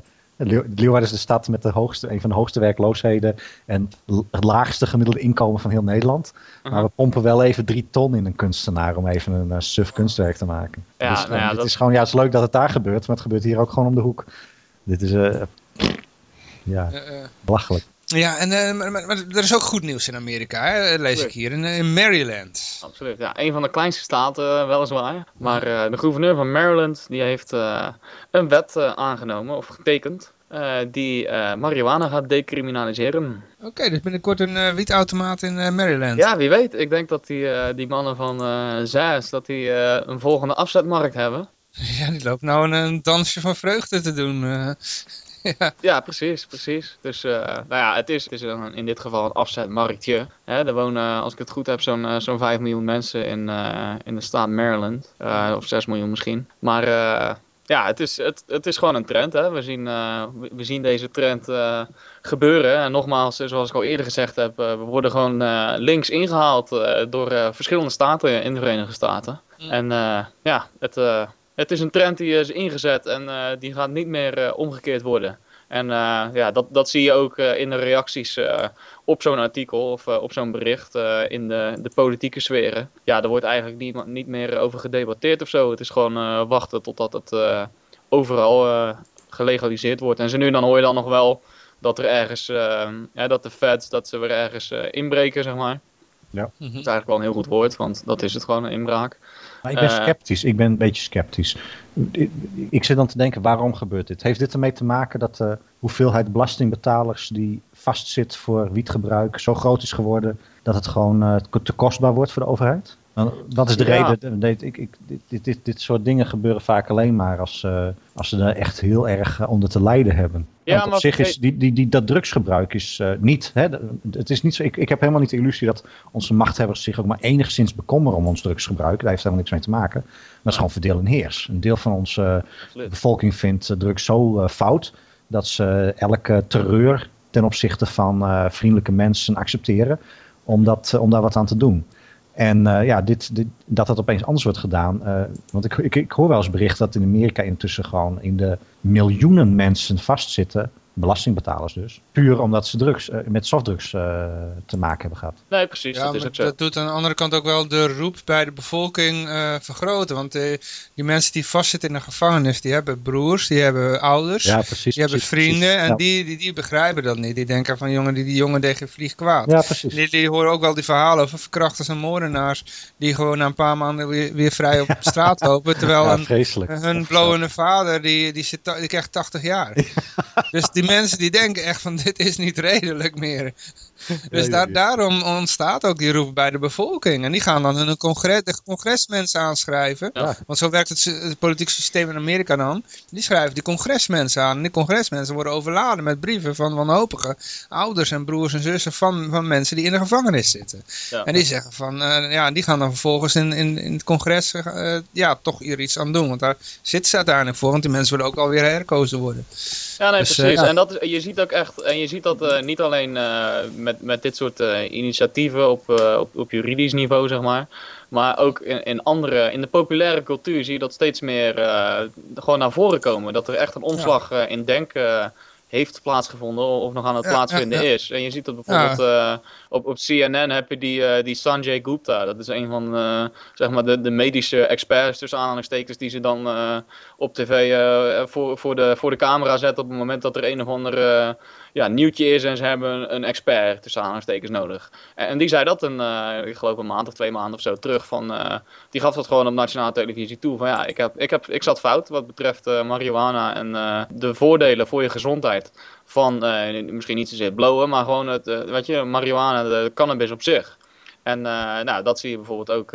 Speaker 4: Leeuwarden is de stad met de hoogste, een van de hoogste werkloosheden en het laagste gemiddelde inkomen van heel Nederland. Maar
Speaker 3: Mhm.
Speaker 4: we pompen wel even 3 ton in een kunstenaar om even een eh, suf kunstwerk te maken.
Speaker 3: Ja,
Speaker 4: dus,
Speaker 3: nou ja,
Speaker 4: het
Speaker 3: dat-
Speaker 4: is gewoon, ja, het is leuk dat het daar gebeurt, maar het gebeurt hier ook gewoon om de hoek. Dit is, eh, ja,
Speaker 1: Eh, eh.
Speaker 4: belachelijk.
Speaker 1: Ja, en eh, maar, er is ook goed nieuws in Amerika, hè? lees ik hier, in, in Maryland.
Speaker 3: absoluut. Ja, een van de kleinste staten eh, weliswaar. Maar eh, de gouverneur van Maryland die heeft een wet aangenomen of getekend. die marihuana gaat decriminaliseren.
Speaker 1: Oké, dus binnenkort een wietautomaat in Maryland.
Speaker 3: Ja, wie weet. Ik denk dat die, die mannen van Zas, dat die een volgende afzetmarkt hebben.
Speaker 1: Ja, die loopt nou een, een dansje van vreugde te doen. Eh.
Speaker 3: Ja, precies, precies. Dus eh, nou ja, het is, het is een, in dit geval een afzetmarktje. Hè, er wonen, als ik het goed heb, zo'n eh, zo'n 5 miljoen mensen in, eh, in de staat Maryland. Eh, of 6 miljoen misschien. Maar eh, ja, het is, het, het is gewoon een trend. Hè. We, zien, eh, we, zien deze trend eh, gebeuren. En nogmaals, eh, zoals ik al eerder gezegd heb, eh, we worden gewoon eh, links ingehaald eh, door eh, verschillende staten in de Verenigde Staten.
Speaker 1: Mm.
Speaker 3: En eh, ja, het, eh, het is een trend die is ingezet en eh, die gaat niet meer eh, omgekeerd worden. En eh, ja, dat, dat zie je ook in de reacties op zo'n artikel of op zo'n bericht in de, de politieke sferen. Ja, er wordt eigenlijk niet, niet meer over gedebatteerd of zo. Het is gewoon wachten totdat het overal gelegaliseerd wordt. En zo nu dan hoor je dan nog wel dat er ergens, ja, dat de feds, dat ze weer ergens inbreken, zeg maar.
Speaker 1: Mhm.
Speaker 3: Dat is eigenlijk wel een heel goed woord, want dat is het gewoon, een inbraak.
Speaker 4: Maar ik ben
Speaker 3: Eh,
Speaker 4: sceptisch. Ik ben een beetje sceptisch. Ik, ik zit dan te denken, waarom gebeurt dit? Heeft dit ermee te maken dat de hoeveelheid belastingbetalers die vastzit voor wietgebruik zo groot is geworden dat het gewoon eh, te kostbaar wordt voor de overheid? Wat is de
Speaker 3: Ja.
Speaker 4: reden? Nee, Ik, ik, dit, dit, dit, soort dingen gebeuren vaak alleen maar als, eh, als ze er echt heel erg eh, onder te lijden hebben.
Speaker 3: Ja,
Speaker 4: Want op
Speaker 3: maar
Speaker 4: zich is die, die, die, dat drugsgebruik is eh, niet. Hè, het is niet zo, ik, ik heb helemaal niet de illusie dat onze machthebbers zich ook maar enigszins bekommeren om ons drugsgebruik. Daar heeft helemaal niks mee te maken. Maar het is gewoon verdeel en heers. Een deel van onze eh, bevolking vindt eh, drugs zo eh, fout dat ze elke terreur ten opzichte van eh, vriendelijke mensen accepteren om, dat, eh, om daar wat aan te doen. En eh, ja, dit, dit, dat dat opeens anders wordt gedaan. eh, want ik, ik, ik hoor wel eens bericht dat in Amerika intussen gewoon in de miljoenen mensen vastzitten. Belastingbetalers dus. Puur omdat ze drugs, eh, met softdrugs eh, te maken hebben gehad.
Speaker 3: Nee, precies,
Speaker 1: Ja,
Speaker 3: dat is
Speaker 1: maar
Speaker 3: ook zo.
Speaker 1: dat doet aan de andere kant ook wel de roep bij de bevolking eh, vergroten. Want eh, die mensen die vastzitten in de gevangenis, die hebben broers, die hebben ouders,
Speaker 4: Ja, precies.
Speaker 1: die hebben vrienden.
Speaker 4: precies.
Speaker 1: En
Speaker 4: Ja.
Speaker 1: die, die, die begrijpen dat niet. Die denken van, jongen, die, die jongen deed geen vlieg kwaad.
Speaker 4: Ja, precies.
Speaker 1: Die, die horen ook wel die verhalen over verkrachters en moordenaars. Die gewoon na een paar maanden weer, weer vrij op straat lopen. Terwijl
Speaker 4: Ja,
Speaker 1: een,
Speaker 4: vreselijk.
Speaker 1: hun blowende vader, die, die, zit, die krijgt 80 jaar. Dus die mensen die denken echt van dit is niet redelijk meer. Dus daar, daarom ontstaat ook die roep bij de bevolking. En die gaan dan hun congres, de congresmensen aanschrijven.
Speaker 4: Ja.
Speaker 1: Want zo werkt het, het politieke systeem in Amerika dan. Die schrijven die congresmensen aan. En die congresmensen worden overladen met brieven van wanhopige ouders en broers en zussen van, van mensen die in de gevangenis zitten. En die zeggen van, eh, ja, die gaan dan vervolgens in, in, in het congres eh, ja, toch hier iets aan doen. Want daar zitten ze uiteindelijk voor, want die mensen willen ook alweer herkozen worden.
Speaker 3: Ja, nee,
Speaker 1: Dus, eh,
Speaker 3: precies.
Speaker 1: ja.
Speaker 3: En dat, is- je ziet ook echt, en je ziet dat niet alleen eh, met, met dit soort eh, initiatieven op, eh, op, op juridisch niveau, zeg maar. Maar ook in, in andere, in de populaire cultuur zie je dat steeds meer eh, gewoon naar voren komen. Dat er echt een omslag in denken heeft plaatsgevonden of nog aan het
Speaker 1: Ja,
Speaker 3: plaatsvinden
Speaker 1: ja, ja.
Speaker 3: is. En je ziet dat bijvoorbeeld op, op CNN heb je die, eh, die Sanjay Gupta. Dat is een van zeg maar de, de medische experts tussen aanhalingstekens die ze dan op tv voor, voor, de, voor de camera zetten op het moment dat er een of ander eh, ja, nieuwtje is en ze hebben een, expert tussen aanhalingstekens nodig. En, die zei dat een, eh, ik geloof een maand of twee maanden of zo terug van, eh, die gaf dat gewoon op nationale televisie toe van ja, ik, heb, ik, heb, ik zat fout wat betreft eh, marihuana en de voordelen voor je gezondheid van misschien niet zozeer blowen, maar gewoon het, weet je, marihuana, de cannabis op zich. En nou, dat zie je bijvoorbeeld ook,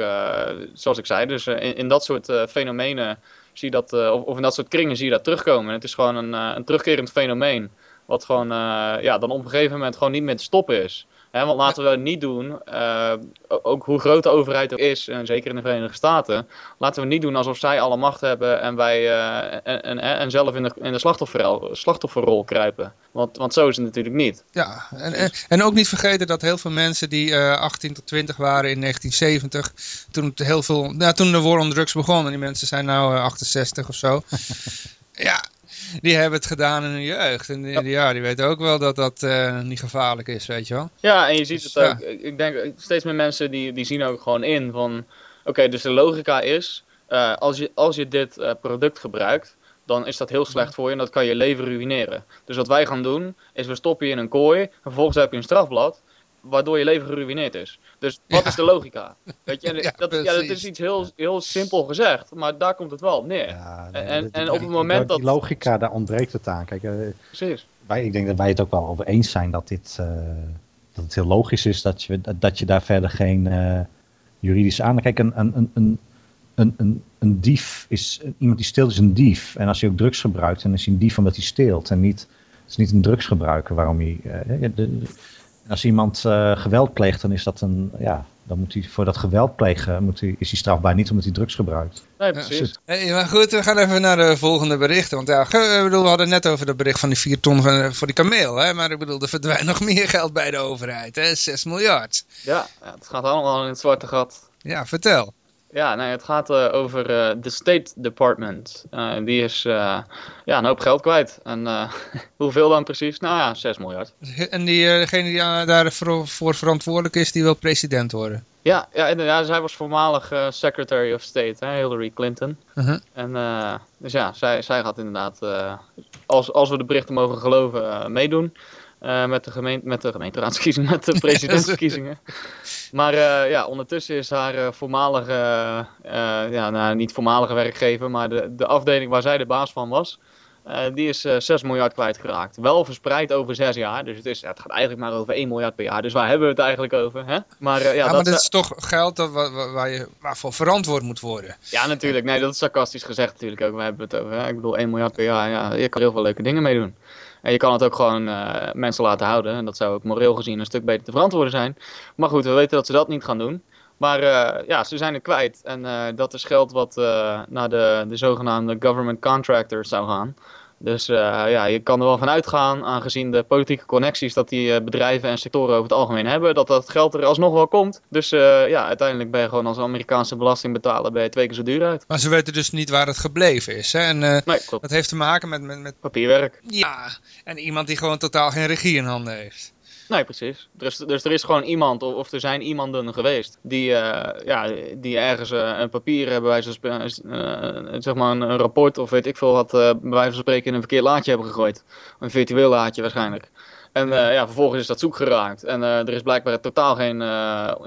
Speaker 3: zoals ik zei, dus in, dat soort fenomenen zie je dat, of, of in dat soort kringen zie je dat terugkomen. En het is gewoon een, een terugkerend fenomeen, wat gewoon, eh, ja, dan op een gegeven moment gewoon niet meer te stoppen is. Hè, want laten we het niet doen, eh, ook hoe groot de overheid ook is, en zeker in de Verenigde Staten, laten we niet doen alsof zij alle macht hebben en wij eh, en, en, en zelf in de, in de slachtofferrol, slachtofferrol kruipen. Want, want zo is het natuurlijk niet.
Speaker 1: Ja, en, en, en ook niet vergeten dat heel veel mensen die eh 18 tot 20 waren in 1970, toen, het heel veel, nou, toen de war on drugs begon, en die mensen zijn nou eh, 68 of zo. ja, die hebben het gedaan in hun jeugd. En die, ja, die weten ook wel dat dat eh, niet gevaarlijk is, weet je wel.
Speaker 3: Ja, en je ziet
Speaker 1: Dus,
Speaker 3: het ook. Ik ik denk eh, steeds meer mensen die, die zien ook gewoon in van... Oké, dus de logica is, eh, als, je, als je dit product gebruikt, dan is dat heel slecht voor je en dat kan je leven ruïneren. Dus wat wij gaan doen, is we stoppen je in een kooi en vervolgens heb je een strafblad, waardoor je leven geruïneerd is. Dus wat
Speaker 1: Ja.
Speaker 3: is de logica? Weet je, en
Speaker 1: Ja,
Speaker 3: dat, ja, dat is iets heel, heel simpel gezegd, maar daar komt het wel op neer.
Speaker 4: Ja,
Speaker 3: En-
Speaker 4: nee,
Speaker 3: en-
Speaker 4: dat-
Speaker 3: en
Speaker 4: die-
Speaker 3: op het moment dat-
Speaker 4: Die logica, daar ontbreekt het aan. Kijk, eh,
Speaker 3: Precies.
Speaker 4: wij, ik denk dat wij het ook wel over eens zijn dat, dit, eh, dat het heel logisch is dat je, dat, je daar verder geen eh, juridische aan... Kijk, een, een, een, een, een, een, dief is... Iemand die steelt is een dief. En als hij ook drugs gebruikt, dan is hij een dief omdat hij steelt. En niet, het is niet een drugsgebruiker waarom hij... de- als iemand eh, geweld pleegt, dan is dat een... Ja, dan moet hij voor dat geweld plegen moet hij, is hij strafbaar. Niet omdat hij drugs gebruikt.
Speaker 3: Nee, precies.
Speaker 1: Hey, maar goed, we gaan even naar de volgende berichten. Want ja, ik bedoel, we hadden net over dat bericht van die 4 ton van, voor die kameel. Hè? Maar ik bedoel, er verdwijnt nog meer geld bij de overheid. Hè? 6 miljard.
Speaker 3: Ja, ja, het gaat allemaal in het zwarte gat.
Speaker 1: Ja, vertel.
Speaker 3: Ja, nee, het gaat eh, over eh, de State Department. Eh, die is ja, een hoop geld kwijt. En hoeveel dan precies? Nou ja, 6 miljard.
Speaker 1: En die, degene die daarvoor voor verantwoordelijk is, die wil president worden.
Speaker 3: Ja, ja, inderdaad, zij was voormalig Secretary of State, hè, Hillary Clinton.
Speaker 1: Mhm.
Speaker 3: En dus ja, zij, zij gaat inderdaad, als, als we de berichten mogen geloven, meedoen. Eh, met, de gemeente, met de gemeenteraadsverkiezingen, met de presidentsverkiezingen. Maar eh, ja, ondertussen is haar eh, voormalige, ja, nou, niet voormalige werkgever, maar de, de afdeling waar zij de baas van was, die is eh 6 miljard kwijtgeraakt. Wel verspreid over 6 jaar, dus het, is, het gaat eigenlijk maar over 1 miljard per jaar. Dus waar hebben we het eigenlijk over? Hè? Maar, ja,
Speaker 1: Ja,
Speaker 3: dat,
Speaker 1: maar dit
Speaker 3: eh,
Speaker 1: is toch geld dat, waar, waar- je, waarvoor verantwoord moet worden.
Speaker 3: ja, natuurlijk. Nee, dat is sarcastisch gezegd natuurlijk ook. We hebben het over. Hè? Ik bedoel, 1 miljard per jaar. Ja, je kan heel veel leuke dingen mee doen. En je kan het ook gewoon eh, mensen laten houden. En dat zou ook moreel gezien een stuk beter te verantwoorden zijn. Maar goed, we weten dat ze dat niet gaan doen. Maar eh, ja, ze zijn het kwijt. En eh, dat is geld wat naar de, de zogenaamde government contractors zou gaan. Dus eh, ja, je kan er wel van uitgaan, aangezien de politieke connecties dat die eh, bedrijven en sectoren over het algemeen hebben, dat dat geld er alsnog wel komt. Dus eh, ja, uiteindelijk ben je gewoon als Amerikaanse belastingbetaler ben je twee keer zo duur uit.
Speaker 1: Maar ze weten dus niet waar het gebleven is. Hè? En
Speaker 3: Nee, klopt.
Speaker 1: dat heeft te maken met, met, met...
Speaker 3: Papierwerk.
Speaker 1: Ja, en iemand die gewoon totaal geen regie in handen heeft.
Speaker 3: Nee, precies. Dus, dus er is gewoon iemand, of, of er zijn iemanden geweest, die, eh, ja, die ergens eh, een papier hebben, bij eh, zeg maar een, een rapport of weet ik veel wat, bij wijze van spreken in een verkeerd laadje hebben gegooid. Een virtueel laadje waarschijnlijk. En ja, vervolgens is dat zoek geraakt. En er is blijkbaar totaal geen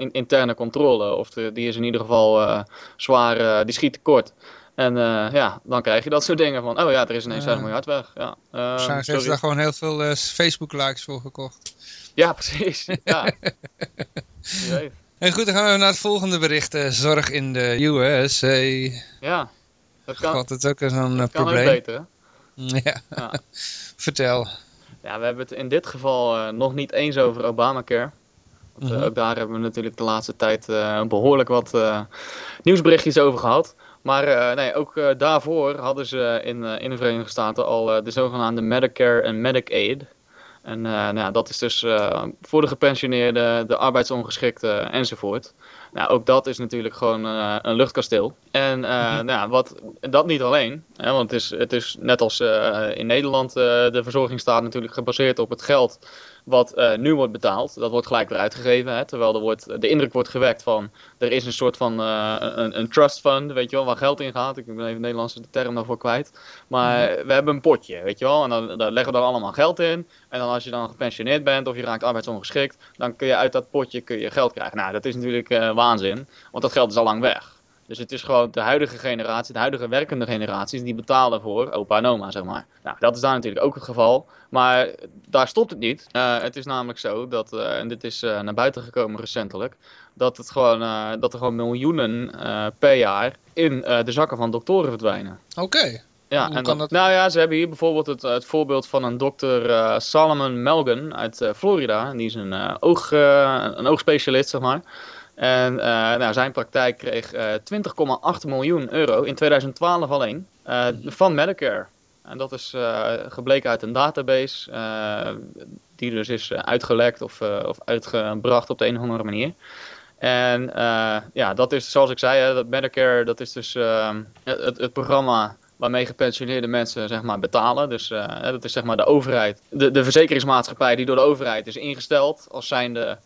Speaker 3: in- interne controle. Of de- die is in ieder geval zwaar, die schiet tekort. En eh, ja, dan krijg je dat soort dingen van, oh ja, er is ineens 6
Speaker 1: Ja.
Speaker 3: miljard weg. Ja, eh,
Speaker 1: Waarschijnlijk
Speaker 3: sorry.
Speaker 1: ze daar gewoon heel veel eh, Facebook-likes voor gekocht.
Speaker 3: ja precies. Ja.
Speaker 1: En goed, dan gaan we naar het volgende bericht. eh, zorg in de USA.
Speaker 3: Ja, dat kan,
Speaker 1: God, dat ook zo'n eh,
Speaker 3: kan ook
Speaker 1: probleem.
Speaker 3: beter. Hè?
Speaker 1: Ja,
Speaker 3: Ja.
Speaker 1: vertel.
Speaker 3: ja, we hebben het in dit geval eh, nog niet eens over Obamacare. Want, eh,
Speaker 1: Mhm.
Speaker 3: ook daar hebben we natuurlijk de laatste tijd eh, behoorlijk wat eh, nieuwsberichtjes over gehad. Maar eh, nee, ook eh, daarvoor hadden ze in, eh, in de Verenigde Staten al de zogenaamde Medicare en Medicaid. En nou, ja, dat is dus voor de gepensioneerden, de arbeidsongeschikten enzovoort. Nou, ook dat is natuurlijk gewoon een luchtkasteel. En eh, nou, ja, wat, dat niet alleen, hè, want het is, het is net als in Nederland de verzorgingsstaat natuurlijk gebaseerd op het geld wat uh, nu wordt betaald. Dat wordt gelijk weer uitgegeven, hè, terwijl er wordt, de indruk wordt gewekt van er is een soort van uh, een, een, trust fund, weet je wel, waar geld in gaat. Ik ben even de Nederlandse term daarvoor kwijt. Maar mm. we hebben een potje, weet je wel, en dan, daar leggen we dan allemaal geld in. En dan als je dan gepensioneerd bent of je raakt arbeidsongeschikt, dan kun je uit dat potje kun je geld krijgen. Nou, dat is natuurlijk uh, waanzin, want dat geld is al lang weg. Dus het is gewoon de huidige generatie, de huidige werkende generaties, die betalen voor opa en oma, zeg maar. Nou, dat is daar natuurlijk ook het geval. Maar daar stopt het niet. Uh, het is namelijk zo dat, uh, en dit is uh, naar buiten gekomen recentelijk, dat, het gewoon, dat er gewoon miljoenen per jaar in de zakken van doktoren verdwijnen.
Speaker 1: Oké. Okay.
Speaker 3: Ja,
Speaker 1: Hoe
Speaker 3: en dat,
Speaker 1: dat?
Speaker 3: Nou ja, ze hebben hier bijvoorbeeld het, het voorbeeld van een dokter uh, Solomon Melgan uit uh, Florida. Die is een, uh, oog, een oogspecialist, zeg maar. En nou, zijn praktijk kreeg 20,8 miljoen euro in 2012 alleen van Medicare. En dat is gebleken uit een database die dus is uitgelekt of, of uitgebracht op de een of andere manier. En ja, dat is zoals ik zei, hè, dat Medicare dat is dus het, het programma waarmee gepensioneerde mensen zeg maar, betalen. Dus dat is zeg maar de overheid, de, de verzekeringsmaatschappij die door de overheid is ingesteld als zijnde,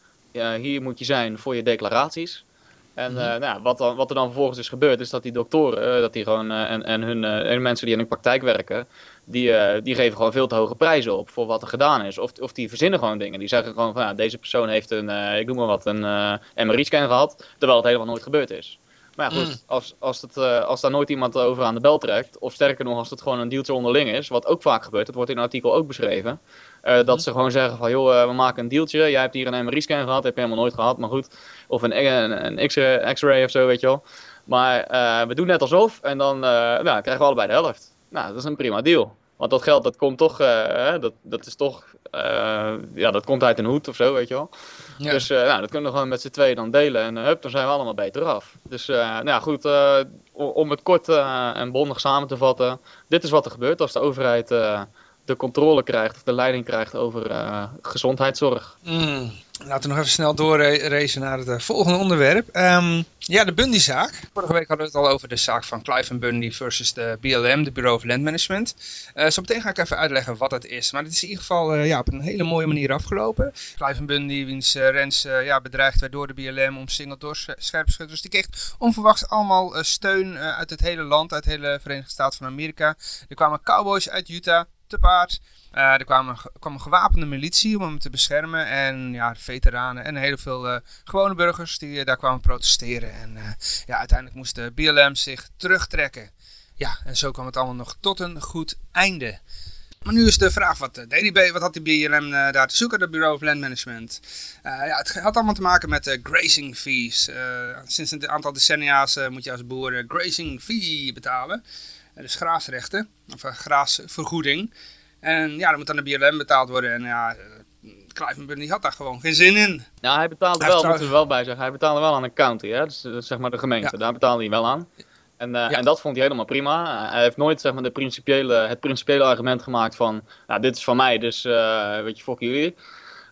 Speaker 3: hier moet je zijn voor je declaraties. En uh, nou, ja, wat, dan, wat er dan vervolgens is gebeurd, is dat die doktoren, dat die gewoon, en, en hun en mensen die in de praktijk werken, die, die geven gewoon veel te hoge prijzen op voor wat er gedaan is. Of, of die verzinnen gewoon dingen. Die zeggen gewoon van, ja, deze persoon heeft een, ik noem maar wat, een MRI-scan gehad, terwijl het helemaal nooit gebeurd is. Maar ja, goed, mm. als, als, het, uh, als daar nooit iemand over aan de bel trekt, of sterker nog, als het gewoon een dealtje onderling is, wat ook vaak gebeurt, het wordt in een artikel ook beschreven, uh, dat mm. ze gewoon zeggen van, joh, uh, we maken een dealtje, jij hebt hier een MRI-scan gehad, heb je helemaal nooit gehad, maar goed, of een, een, een X-ray of zo, weet je wel. Maar we doen net alsof, en dan nou, krijgen we allebei de helft. Nou, dat is een prima deal. Want dat geld, dat komt toch, dat, dat is toch, ja, dat komt uit een hoed of zo, weet je wel. Ja. Dus uh, nou, dat kunnen we gewoon met z'n tweeën dan delen en uh, hup, dan zijn we allemaal beter af. Dus uh, nou ja, goed, om het kort en bondig samen te vatten. Dit is wat er gebeurt als de overheid de controle krijgt of de leiding krijgt over gezondheidszorg.
Speaker 1: Mm. Laten we nog even snel doorracen naar het volgende onderwerp. Um, ja, de Bundy-zaak. Vorige week hadden we het al over de zaak van Clive Bundy versus de BLM, de Bureau of Land Management. Uh, meteen ga ik even uitleggen wat het is. Maar het is in ieder geval uh, ja, op een hele mooie manier afgelopen. Clive Bundy, wiens uh, Rens ja, bedreigd werd door de BLM, omsingeld door scherpschutters. Die kreeg onverwachts allemaal steun uit het hele land, uit de hele Verenigde Staten van Amerika. Er kwamen cowboys uit Utah te paard. Uh, er kwamen, kwam een gewapende militie om hem te beschermen. En ja, veteranen en heel veel uh, gewone burgers die uh, daar kwamen protesteren. En ja, uiteindelijk moest de BLM zich terugtrekken. Ja, en zo kwam het allemaal nog tot een goed einde. Maar nu is de vraag, wat, die, wat had die BLM daar te zoeken, de Bureau of Land Management? ja, het had allemaal te maken met grazing fees. sinds een aantal decennia's moet je als boer grazing fee betalen. Dus graasrechten, of graasvergoeding. En ja, dan moet dan de BLM betaald worden. En ja, Clive die had daar gewoon geen zin in.
Speaker 3: Ja, hij betaalde
Speaker 1: Hij
Speaker 3: wel,
Speaker 1: heeft
Speaker 3: moeten we wel bij zeggen. Hij betaalde wel aan een county, hè? Dus, dus zeg maar de gemeente.
Speaker 1: Ja.
Speaker 3: Daar betaalde hij wel aan. En, en dat vond hij helemaal prima. Hij heeft nooit zeg maar, de principiële, het principiële argument gemaakt van, nou, dit is van mij, dus weet je, fuck jullie.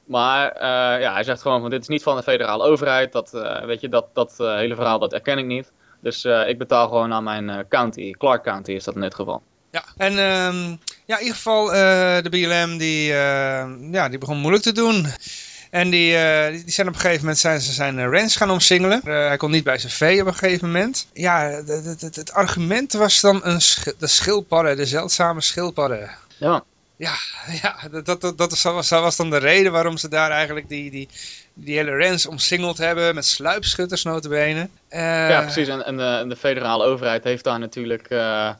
Speaker 3: Maar ja, hij zegt gewoon van dit is niet van de federale overheid. Dat, weet je, dat, dat hele verhaal dat erken ik niet. Dus ik betaal gewoon aan mijn county. Clark County is dat in dit geval.
Speaker 1: Ja, en um, ja, in ieder geval uh, de BLM die, uh, ja, die begon moeilijk te doen. En die, uh, die zijn op een gegeven moment zijn ze zijn ranch gaan omsingelen. hij kon niet bij zijn vee op een gegeven moment. Ja, het, het, het argument was dan een sch de schildpadden, de zeldzame schildpadden.
Speaker 3: Ja.
Speaker 1: Ja, ja dat, dat, dat, was, dat was dan de reden waarom ze daar eigenlijk die, die, die hele ranch omsingeld hebben met sluipschutters notabene.
Speaker 3: ja, precies. En, en, de, en de federale overheid heeft daar natuurlijk uh,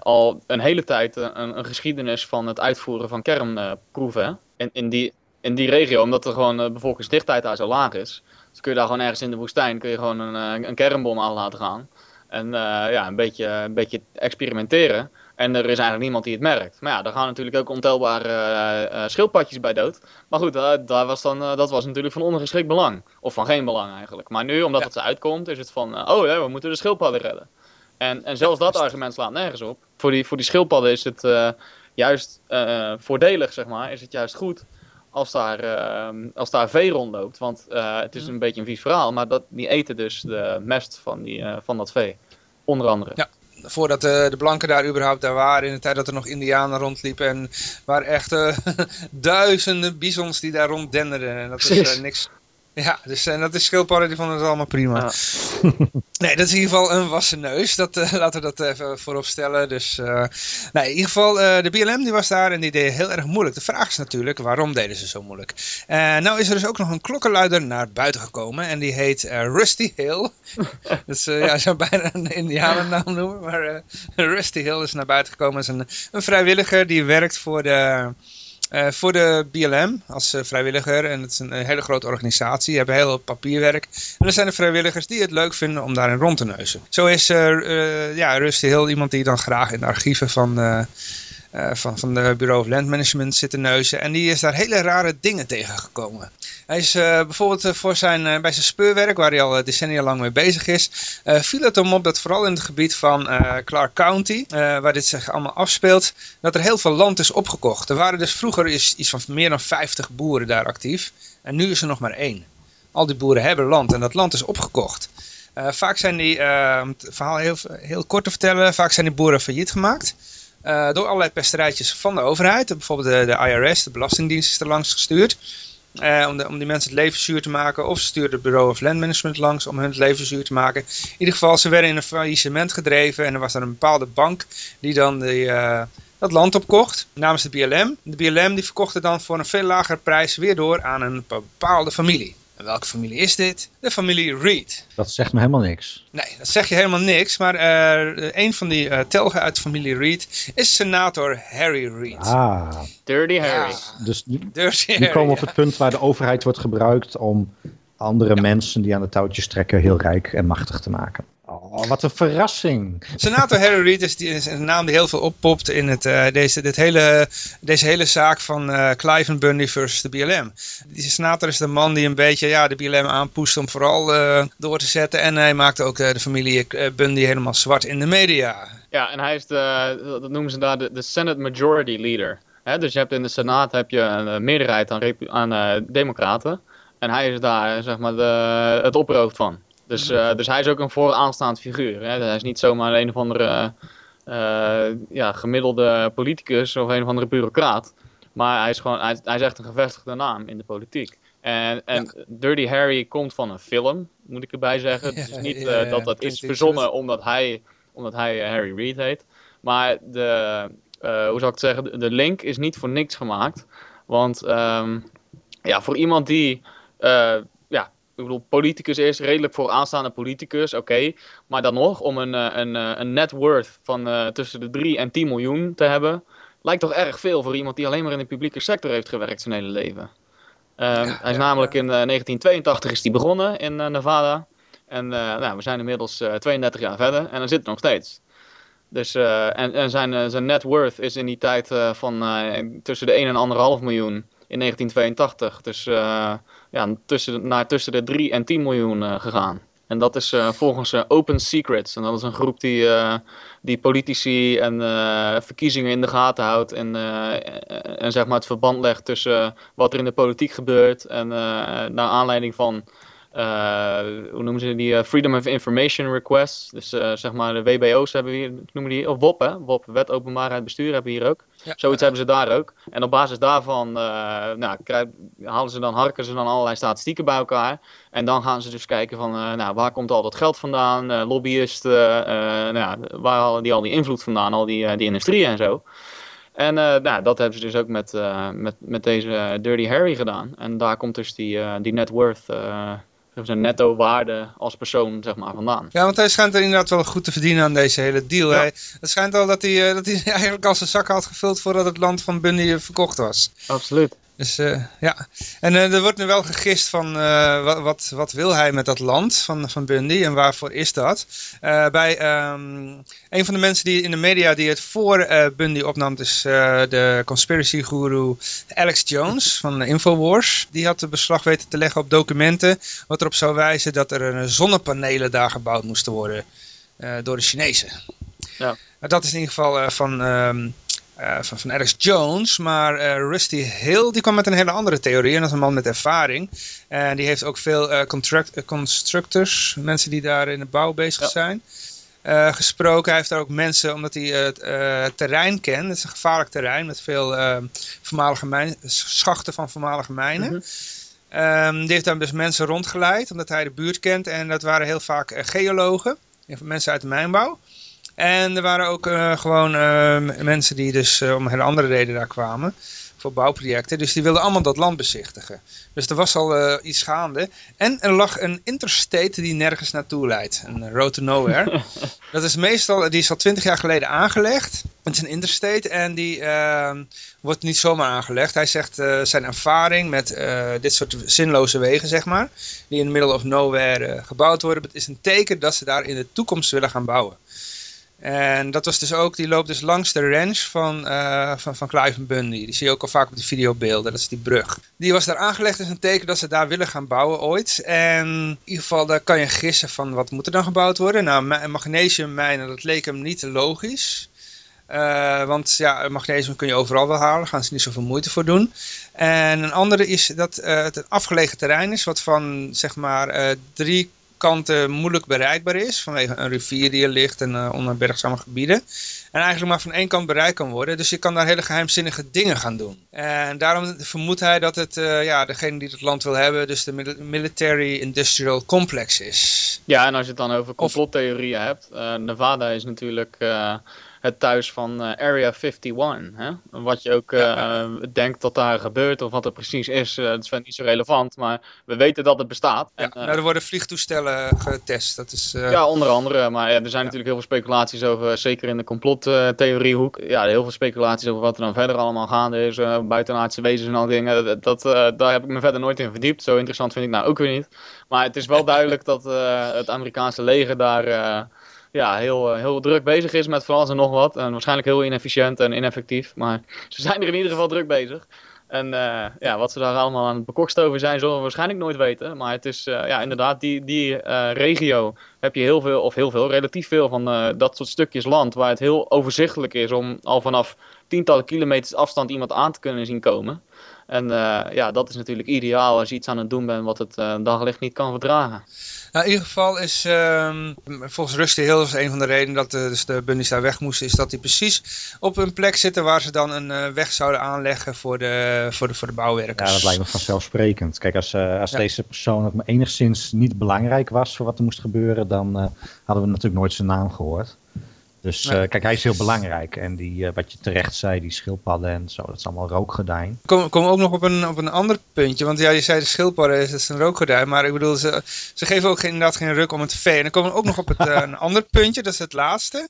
Speaker 3: al een hele tijd een, een, geschiedenis van het uitvoeren van kernproeven in, in, die, in die regio, omdat er gewoon de bevolkingsdichtheid daar zo laag is. Dus kun je daar gewoon ergens in de woestijn kun je gewoon een, een kernbom aan laten gaan. En ja, een beetje, een beetje experimenteren. En er is eigenlijk niemand die het merkt. Maar ja, daar gaan natuurlijk ook ontelbare uh, schildpadjes bij dood. Maar goed, daar was dan, dat was natuurlijk van ondergeschikt belang. Of van geen belang eigenlijk. Maar nu, omdat het ze uitkomt, is het van... oh ja, we moeten de schildpadden redden. En, en zelfs dat argument slaat nergens op. Voor die, voor die schildpadden is het juist voordelig, zeg maar. Is het juist goed als daar, als daar vee rondloopt. Want het is een beetje een vies verhaal. Maar dat, die eten dus de mest van, die, van dat vee. Onder andere.
Speaker 1: Ja voordat de, de blanken daar überhaupt daar waren, in de tijd dat er nog indianen rondliepen. En waren echt duizenden bisons die daar ronddenderden. En dat is niks, ja, dus en dat is schildpadden, die vonden het allemaal prima. Ja. nee, dat is in ieder geval een wassen neus. Dat, uh, laten we dat even voorop stellen. Dus, uh, nee, in ieder geval, uh, de BLM die was daar en die deed heel erg moeilijk. De vraag is natuurlijk, waarom deden ze zo moeilijk? nou is er dus ook nog een klokkenluider naar buiten gekomen. En die heet Rusty Hill. dus ja, ik zou bijna een indianennaam noemen. Maar Rusty Hill is naar buiten gekomen. is een, een vrijwilliger die werkt voor de... Uh, voor de BLM als uh, vrijwilliger. En het is een, hele grote organisatie. Die hebben heel veel papierwerk. En er zijn de vrijwilligers die het leuk vinden om daarin rond te neuzen. Zo is uh, ja, Rusty heel iemand die dan graag in de archieven van van, van de Bureau of Land Management zitten neuzen. En die is daar hele rare dingen tegengekomen. Hij is uh, bijvoorbeeld uh, voor zijn, bij zijn speurwerk, waar hij al decennia lang mee bezig is, viel het hem op dat vooral in het gebied van Clark County, waar dit zich allemaal afspeelt, dat er heel veel land is opgekocht. Er waren dus vroeger is iets van meer dan 50 boeren daar actief. En nu is er nog maar één. Al die boeren hebben land en dat land is opgekocht. vaak zijn die, om het verhaal heel, heel kort te vertellen, vaak zijn die boeren failliet gemaakt. Door allerlei pesterijtjes van de overheid. Bijvoorbeeld de, de IRS, de Belastingdienst is er langs gestuurd. Uh, om, de, om die mensen het leven zuur te maken. Of ze stuurden het Bureau of Land Management langs om hun het leven zuur te maken. In ieder geval, ze werden in een faillissement gedreven. En er was dan een bepaalde bank die dan die, uh, dat land opkocht. Namens de BLM. De BLM die verkocht het dan voor een veel lagere prijs weer door aan een bepaalde familie. En welke familie is dit? De familie Reed.
Speaker 4: Dat zegt me helemaal niks.
Speaker 1: Nee, dat zeg je helemaal niks. Maar uh, een van die uh, telgen uit de familie Reed is senator Harry Reed.
Speaker 4: Ah.
Speaker 3: Dirty Harry.
Speaker 4: Ja. Dus Dirty die komen op het punt waar de overheid wordt gebruikt om andere ja. mensen die aan de touwtjes trekken heel rijk en machtig te maken. Oh, wat een verrassing.
Speaker 1: Senator Harry Reid is, die, is een naam die heel veel oppopt in het, uh, deze, dit hele, deze hele zaak van uh, Clive en Bundy versus de BLM. Die senator is de man die een beetje ja, de BLM aanpoest om vooral uh, door te zetten. En hij maakte ook de familie Bundy helemaal zwart in de media.
Speaker 3: Ja, en hij is de, dat noemen ze daar de, de Senate Majority Leader. He, dus je hebt in de Senaat heb je een meerderheid aan, aan democraten. En hij is daar zeg maar de, het opperhoofd van. Dus, uh, dus hij is ook een vooraanstaand figuur. Hè? Hij is niet zomaar een of andere uh, ja, gemiddelde politicus of een of andere bureaucraat. Maar hij is, gewoon, hij, hij is echt een gevestigde naam in de politiek. En, en ja. Dirty Harry komt van een film, moet ik erbij zeggen. Het is niet uh, dat dat is verzonnen omdat hij, omdat hij Harry Reid heet. Maar de, hoe zou ik het zeggen, de, link is niet voor niks gemaakt. Want um, ja, voor iemand die ik bedoel, politicus is, redelijk vooraanstaande politicus, oké. Maar dan nog, om een, eh, een, eh, een net worth van uh, tussen de 3 en 10 miljoen te hebben, lijkt toch erg veel voor iemand die alleen maar in de publieke sector heeft gewerkt zijn hele leven. Um, ja, hij is ja, namelijk ja. in 1982 is hij begonnen in Nevada. En nou, we zijn inmiddels 32 jaar verder en dan zit er nog steeds. Dus, en, en zijn, zijn net worth is in die tijd van tussen de 1 en 1,5 miljoen in 1982. Dus ja, tussen, naar tussen de 3 en 10 miljoen uh, gegaan. En dat is uh, volgens uh, Open Secrets. En dat is een groep die, die politici en verkiezingen in de gaten houdt. En, en zeg maar het verband legt tussen wat er in de politiek gebeurt. En naar aanleiding van hoe noemen ze die? Uh, Freedom of Information Requests. Dus uh, zeg maar de WBO's hebben we hier, noemen die, of WOP hè? WOP, Wet Openbaarheid Bestuur hebben we hier ook. Ja. Zoiets hebben ze daar ook. En op basis daarvan nou, krijg, halen ze dan, harken ze dan allerlei statistieken bij elkaar. En dan gaan ze dus kijken van, nou, waar komt al dat geld vandaan? lobbyisten, nou, waar halen die al die invloed vandaan? Al die, die industrieën en zo. En nou, dat hebben ze dus ook met, met, met deze Dirty Harry gedaan. En daar komt dus die, die net worth zijn netto waarde als persoon zeg maar, vandaan.
Speaker 1: Ja, want hij schijnt er inderdaad wel goed te verdienen aan deze hele deal. Ja. Hij, het schijnt al dat hij, dat hij eigenlijk al zijn zak had gevuld voordat het land van Bundy verkocht was.
Speaker 3: Absoluut.
Speaker 1: Dus uh, ja, en uh, er wordt nu wel gegist van uh, wat, wat, wat, wil hij met dat land van, van Bundy en waarvoor is dat? bij um, een van de mensen die in de media die het voor Bundy opnam, is de conspiracy guru Alex Jones van Infowars. Die had de beslag weten te leggen op documenten wat erop zou wijzen dat er zonnepanelen daar gebouwd moesten worden door de Chinezen. Ja. dat is in ieder geval van... Um, uh, van, van Alex Jones. Maar uh, Rusty Hill die kwam met een hele andere theorie. En dat is een man met ervaring. En die heeft ook veel uh, contract, constructors, mensen die daar in de bouw bezig zijn, gesproken. Hij heeft daar ook mensen, omdat hij het terrein kent. Het is een gevaarlijk terrein met veel voormalige mijn, schachten van voormalige mijnen. Mm -hmm. die heeft daar dus mensen rondgeleid, omdat hij de buurt kent. En dat waren heel vaak geologen, mensen uit de mijnbouw. En er waren ook uh, gewoon uh, mensen die dus uh, om hele andere reden daar kwamen. Voor bouwprojecten. Dus die wilden allemaal dat land bezichtigen. Dus er was al iets gaande. En er lag een interstate die nergens naartoe leidt. Een road to nowhere. dat is meestal, die is al twintig jaar geleden aangelegd. Het is een interstate en die wordt niet zomaar aangelegd. Hij zegt zijn ervaring met dit soort zinloze wegen, zeg maar. Die in the middle of nowhere gebouwd worden. Het is een teken dat ze daar in de toekomst willen gaan bouwen. En dat was dus ook, die loopt dus langs de ranch van, uh, van, van Clive Bundy. Die zie je ook al vaak op de videobeelden, dat is die brug. Die was daar aangelegd als een teken dat ze daar willen gaan bouwen ooit. En in ieder geval, daar kan je gissen van wat moet er dan gebouwd worden. Nou, magnesiummijnen, dat leek hem niet logisch. Uh, want ja, magnesium kun je overal wel halen, daar gaan ze niet zoveel moeite voor doen. En een andere is dat uh, het een afgelegen terrein is, wat van zeg maar drie kanten moeilijk bereikbaar is. Vanwege een rivier die er ligt en uh, onbergzame gebieden. En eigenlijk maar van één kant bereikt kan worden. Dus je kan daar hele geheimzinnige dingen gaan doen. En daarom vermoedt hij dat het, uh, ja, degene die het land wil hebben, dus de Military Industrial Complex is.
Speaker 3: Ja, en als je het dan over complottheorieën hebt. Uh, Nevada is natuurlijk het thuis van uh, Area 51. Hè? Wat je ook uh, denkt dat daar gebeurt of wat er precies is, dat is niet zo relevant. Maar we weten dat het bestaat.
Speaker 1: Ja, nou, er worden vliegtoestellen getest. Dat is,
Speaker 3: Ja, onder andere. Maar er zijn natuurlijk heel veel speculaties over, zeker in de complottheoriehoek. ja, heel veel speculaties over wat er dan verder allemaal gaande is. buitenaardse wezens en al die dingen. Dat, daar heb ik me verder nooit in verdiept. Zo interessant vind ik nou ook weer niet. Maar het is wel duidelijk dat het Amerikaanse leger daar ja, heel, eh, heel druk bezig is met van en nog wat. En waarschijnlijk heel inefficiënt en ineffectief. Maar ze zijn er in ieder geval druk bezig. En uh, ja, wat ze daar allemaal aan het bekokstoven zijn, zullen we waarschijnlijk nooit weten. Maar het is uh, ja, inderdaad, die, die regio heb je heel veel, of heel veel, relatief veel van dat soort stukjes land. Waar het heel overzichtelijk is om al vanaf tientallen kilometers afstand iemand aan te kunnen zien komen. En ja, dat is natuurlijk ideaal als je iets aan het doen bent wat het daglicht niet kan verdragen.
Speaker 1: Nou, in ieder geval is um, volgens Rusty Hill is een van de redenen dat de, dus de bunnies daar weg moesten, is dat die precies op een plek zitten waar ze dan een uh, weg zouden aanleggen voor de, voor, de, voor de bouwwerkers.
Speaker 4: Ja, dat lijkt me vanzelfsprekend. Kijk, als, uh, als ja. deze persoon ook maar enigszins niet belangrijk was voor wat er moest gebeuren, dan uh, hadden we natuurlijk nooit zijn naam gehoord. Dus uh, kijk, hij is heel belangrijk. En die, uh, wat je terecht zei, die schildpadden en zo, dat is allemaal rookgordijn.
Speaker 1: Kom, kom ook nog op een, op een ander puntje. Want ja, je zei de schildpadden is, is een rookgordijn. Maar ik bedoel, ze, ze geven ook geen, inderdaad geen ruk om het vee. En dan komen we ook nog op het, uh, een ander puntje, dat is het laatste.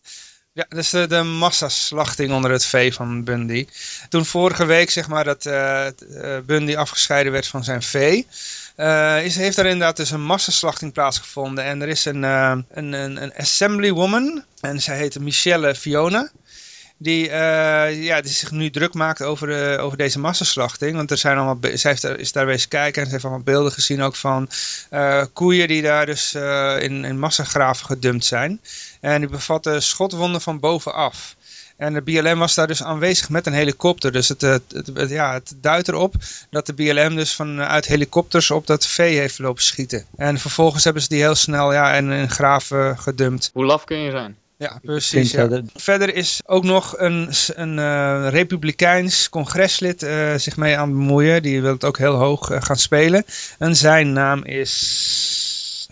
Speaker 1: Ja, dat is de, de massaslachting onder het vee van Bundy. Toen vorige week, zeg maar, dat Bundy afgescheiden werd van zijn vee... Uh, is, heeft er inderdaad dus een massaslachting plaatsgevonden. En er is een, uh, een, een, assemblywoman. En zij heet Michelle Fiona. die, eh, ja, die zich nu druk maakt over, de, over deze massaslachting. Want er zijn allemaal, zij heeft, is daar wezen kijken en ze heeft allemaal beelden gezien ook van eh, koeien die daar dus eh, in, in massagraven gedumpt zijn. En die bevatten schotwonden van bovenaf. En de BLM was daar dus aanwezig met een helikopter. Dus het, het, het- het- ja, het duidt erop dat de BLM dus vanuit helikopters op dat vee heeft lopen schieten. En vervolgens hebben ze die heel snel ja, in, in graven gedumpt.
Speaker 3: Hoe laf kun je zijn?
Speaker 1: Ja, precies. Ja.
Speaker 4: eh,
Speaker 1: Verder is ook nog een, een eh, republikeins congreslid eh, zich mee aan het bemoeien. Die wil het ook heel hoog eh, gaan spelen. En zijn naam is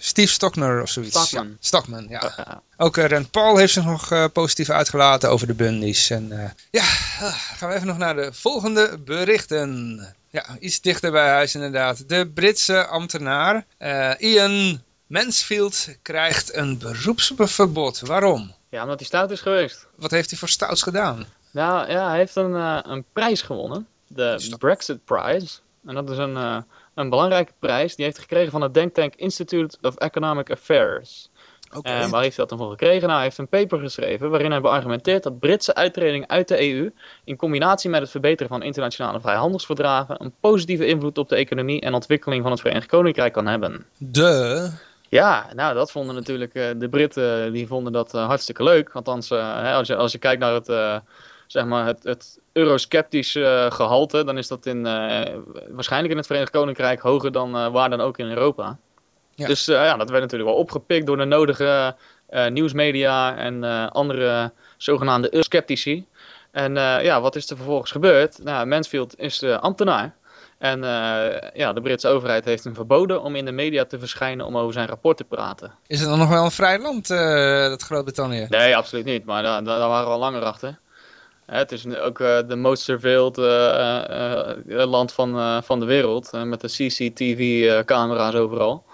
Speaker 1: Steve Stockner of zoiets.
Speaker 3: Stockman.
Speaker 1: Ja, Stockman, ja.
Speaker 3: Ja.
Speaker 1: Ook eh, Rand Paul heeft zich nog eh, positief uitgelaten over de Bundys. En eh, ja, ah, gaan we even nog naar de volgende berichten. Ja, iets dichter bij huis inderdaad. De Britse ambtenaar Ian Mansfield krijgt een beroepsverbod. Waarom?
Speaker 3: ja, omdat hij stout is geweest.
Speaker 1: Wat heeft hij voor stouts gedaan?
Speaker 3: Nou ja, hij heeft een, een prijs gewonnen. De
Speaker 1: Stop.
Speaker 3: Brexit Prize. En dat is een, een belangrijke prijs. Die heeft hij gekregen van het denktank Institute of Economic Affairs.
Speaker 1: Oké.
Speaker 3: En waar heeft hij dat dan voor gekregen? Nou, hij heeft een paper geschreven waarin hij beargumenteert dat Britse uittreding uit de EU in combinatie met het verbeteren van internationale vrijhandelsverdragen een positieve invloed op de economie en ontwikkeling van het Verenigd Koninkrijk kan hebben.
Speaker 1: De.
Speaker 3: Ja, nou dat vonden natuurlijk eh, de Britten, die vonden dat eh, hartstikke leuk. Althans, eh, hè, als, je, als je kijkt naar het, eh, zeg maar het, het eurosceptische eh, gehalte, dan is dat in, eh, waarschijnlijk in het Verenigd Koninkrijk hoger dan eh, waar dan ook in Europa.
Speaker 1: Ja.
Speaker 3: Dus ja, dat werd natuurlijk wel opgepikt door de nodige nieuwsmedia en andere zogenaamde eurosceptici. En ja, wat is er vervolgens gebeurd? Nou, Mansfield is de ambtenaar. En ja, de Britse overheid heeft hem verboden om in de media te verschijnen om over zijn rapport te praten.
Speaker 1: Is het dan nog wel een vrij land, dat Groot-Brittannië?
Speaker 3: Nee, absoluut niet. Maar daar waren we al langer achter. Het is ook eh, de most surveilled eh, eh, land van, van de wereld. met de CCTV-camera's overal.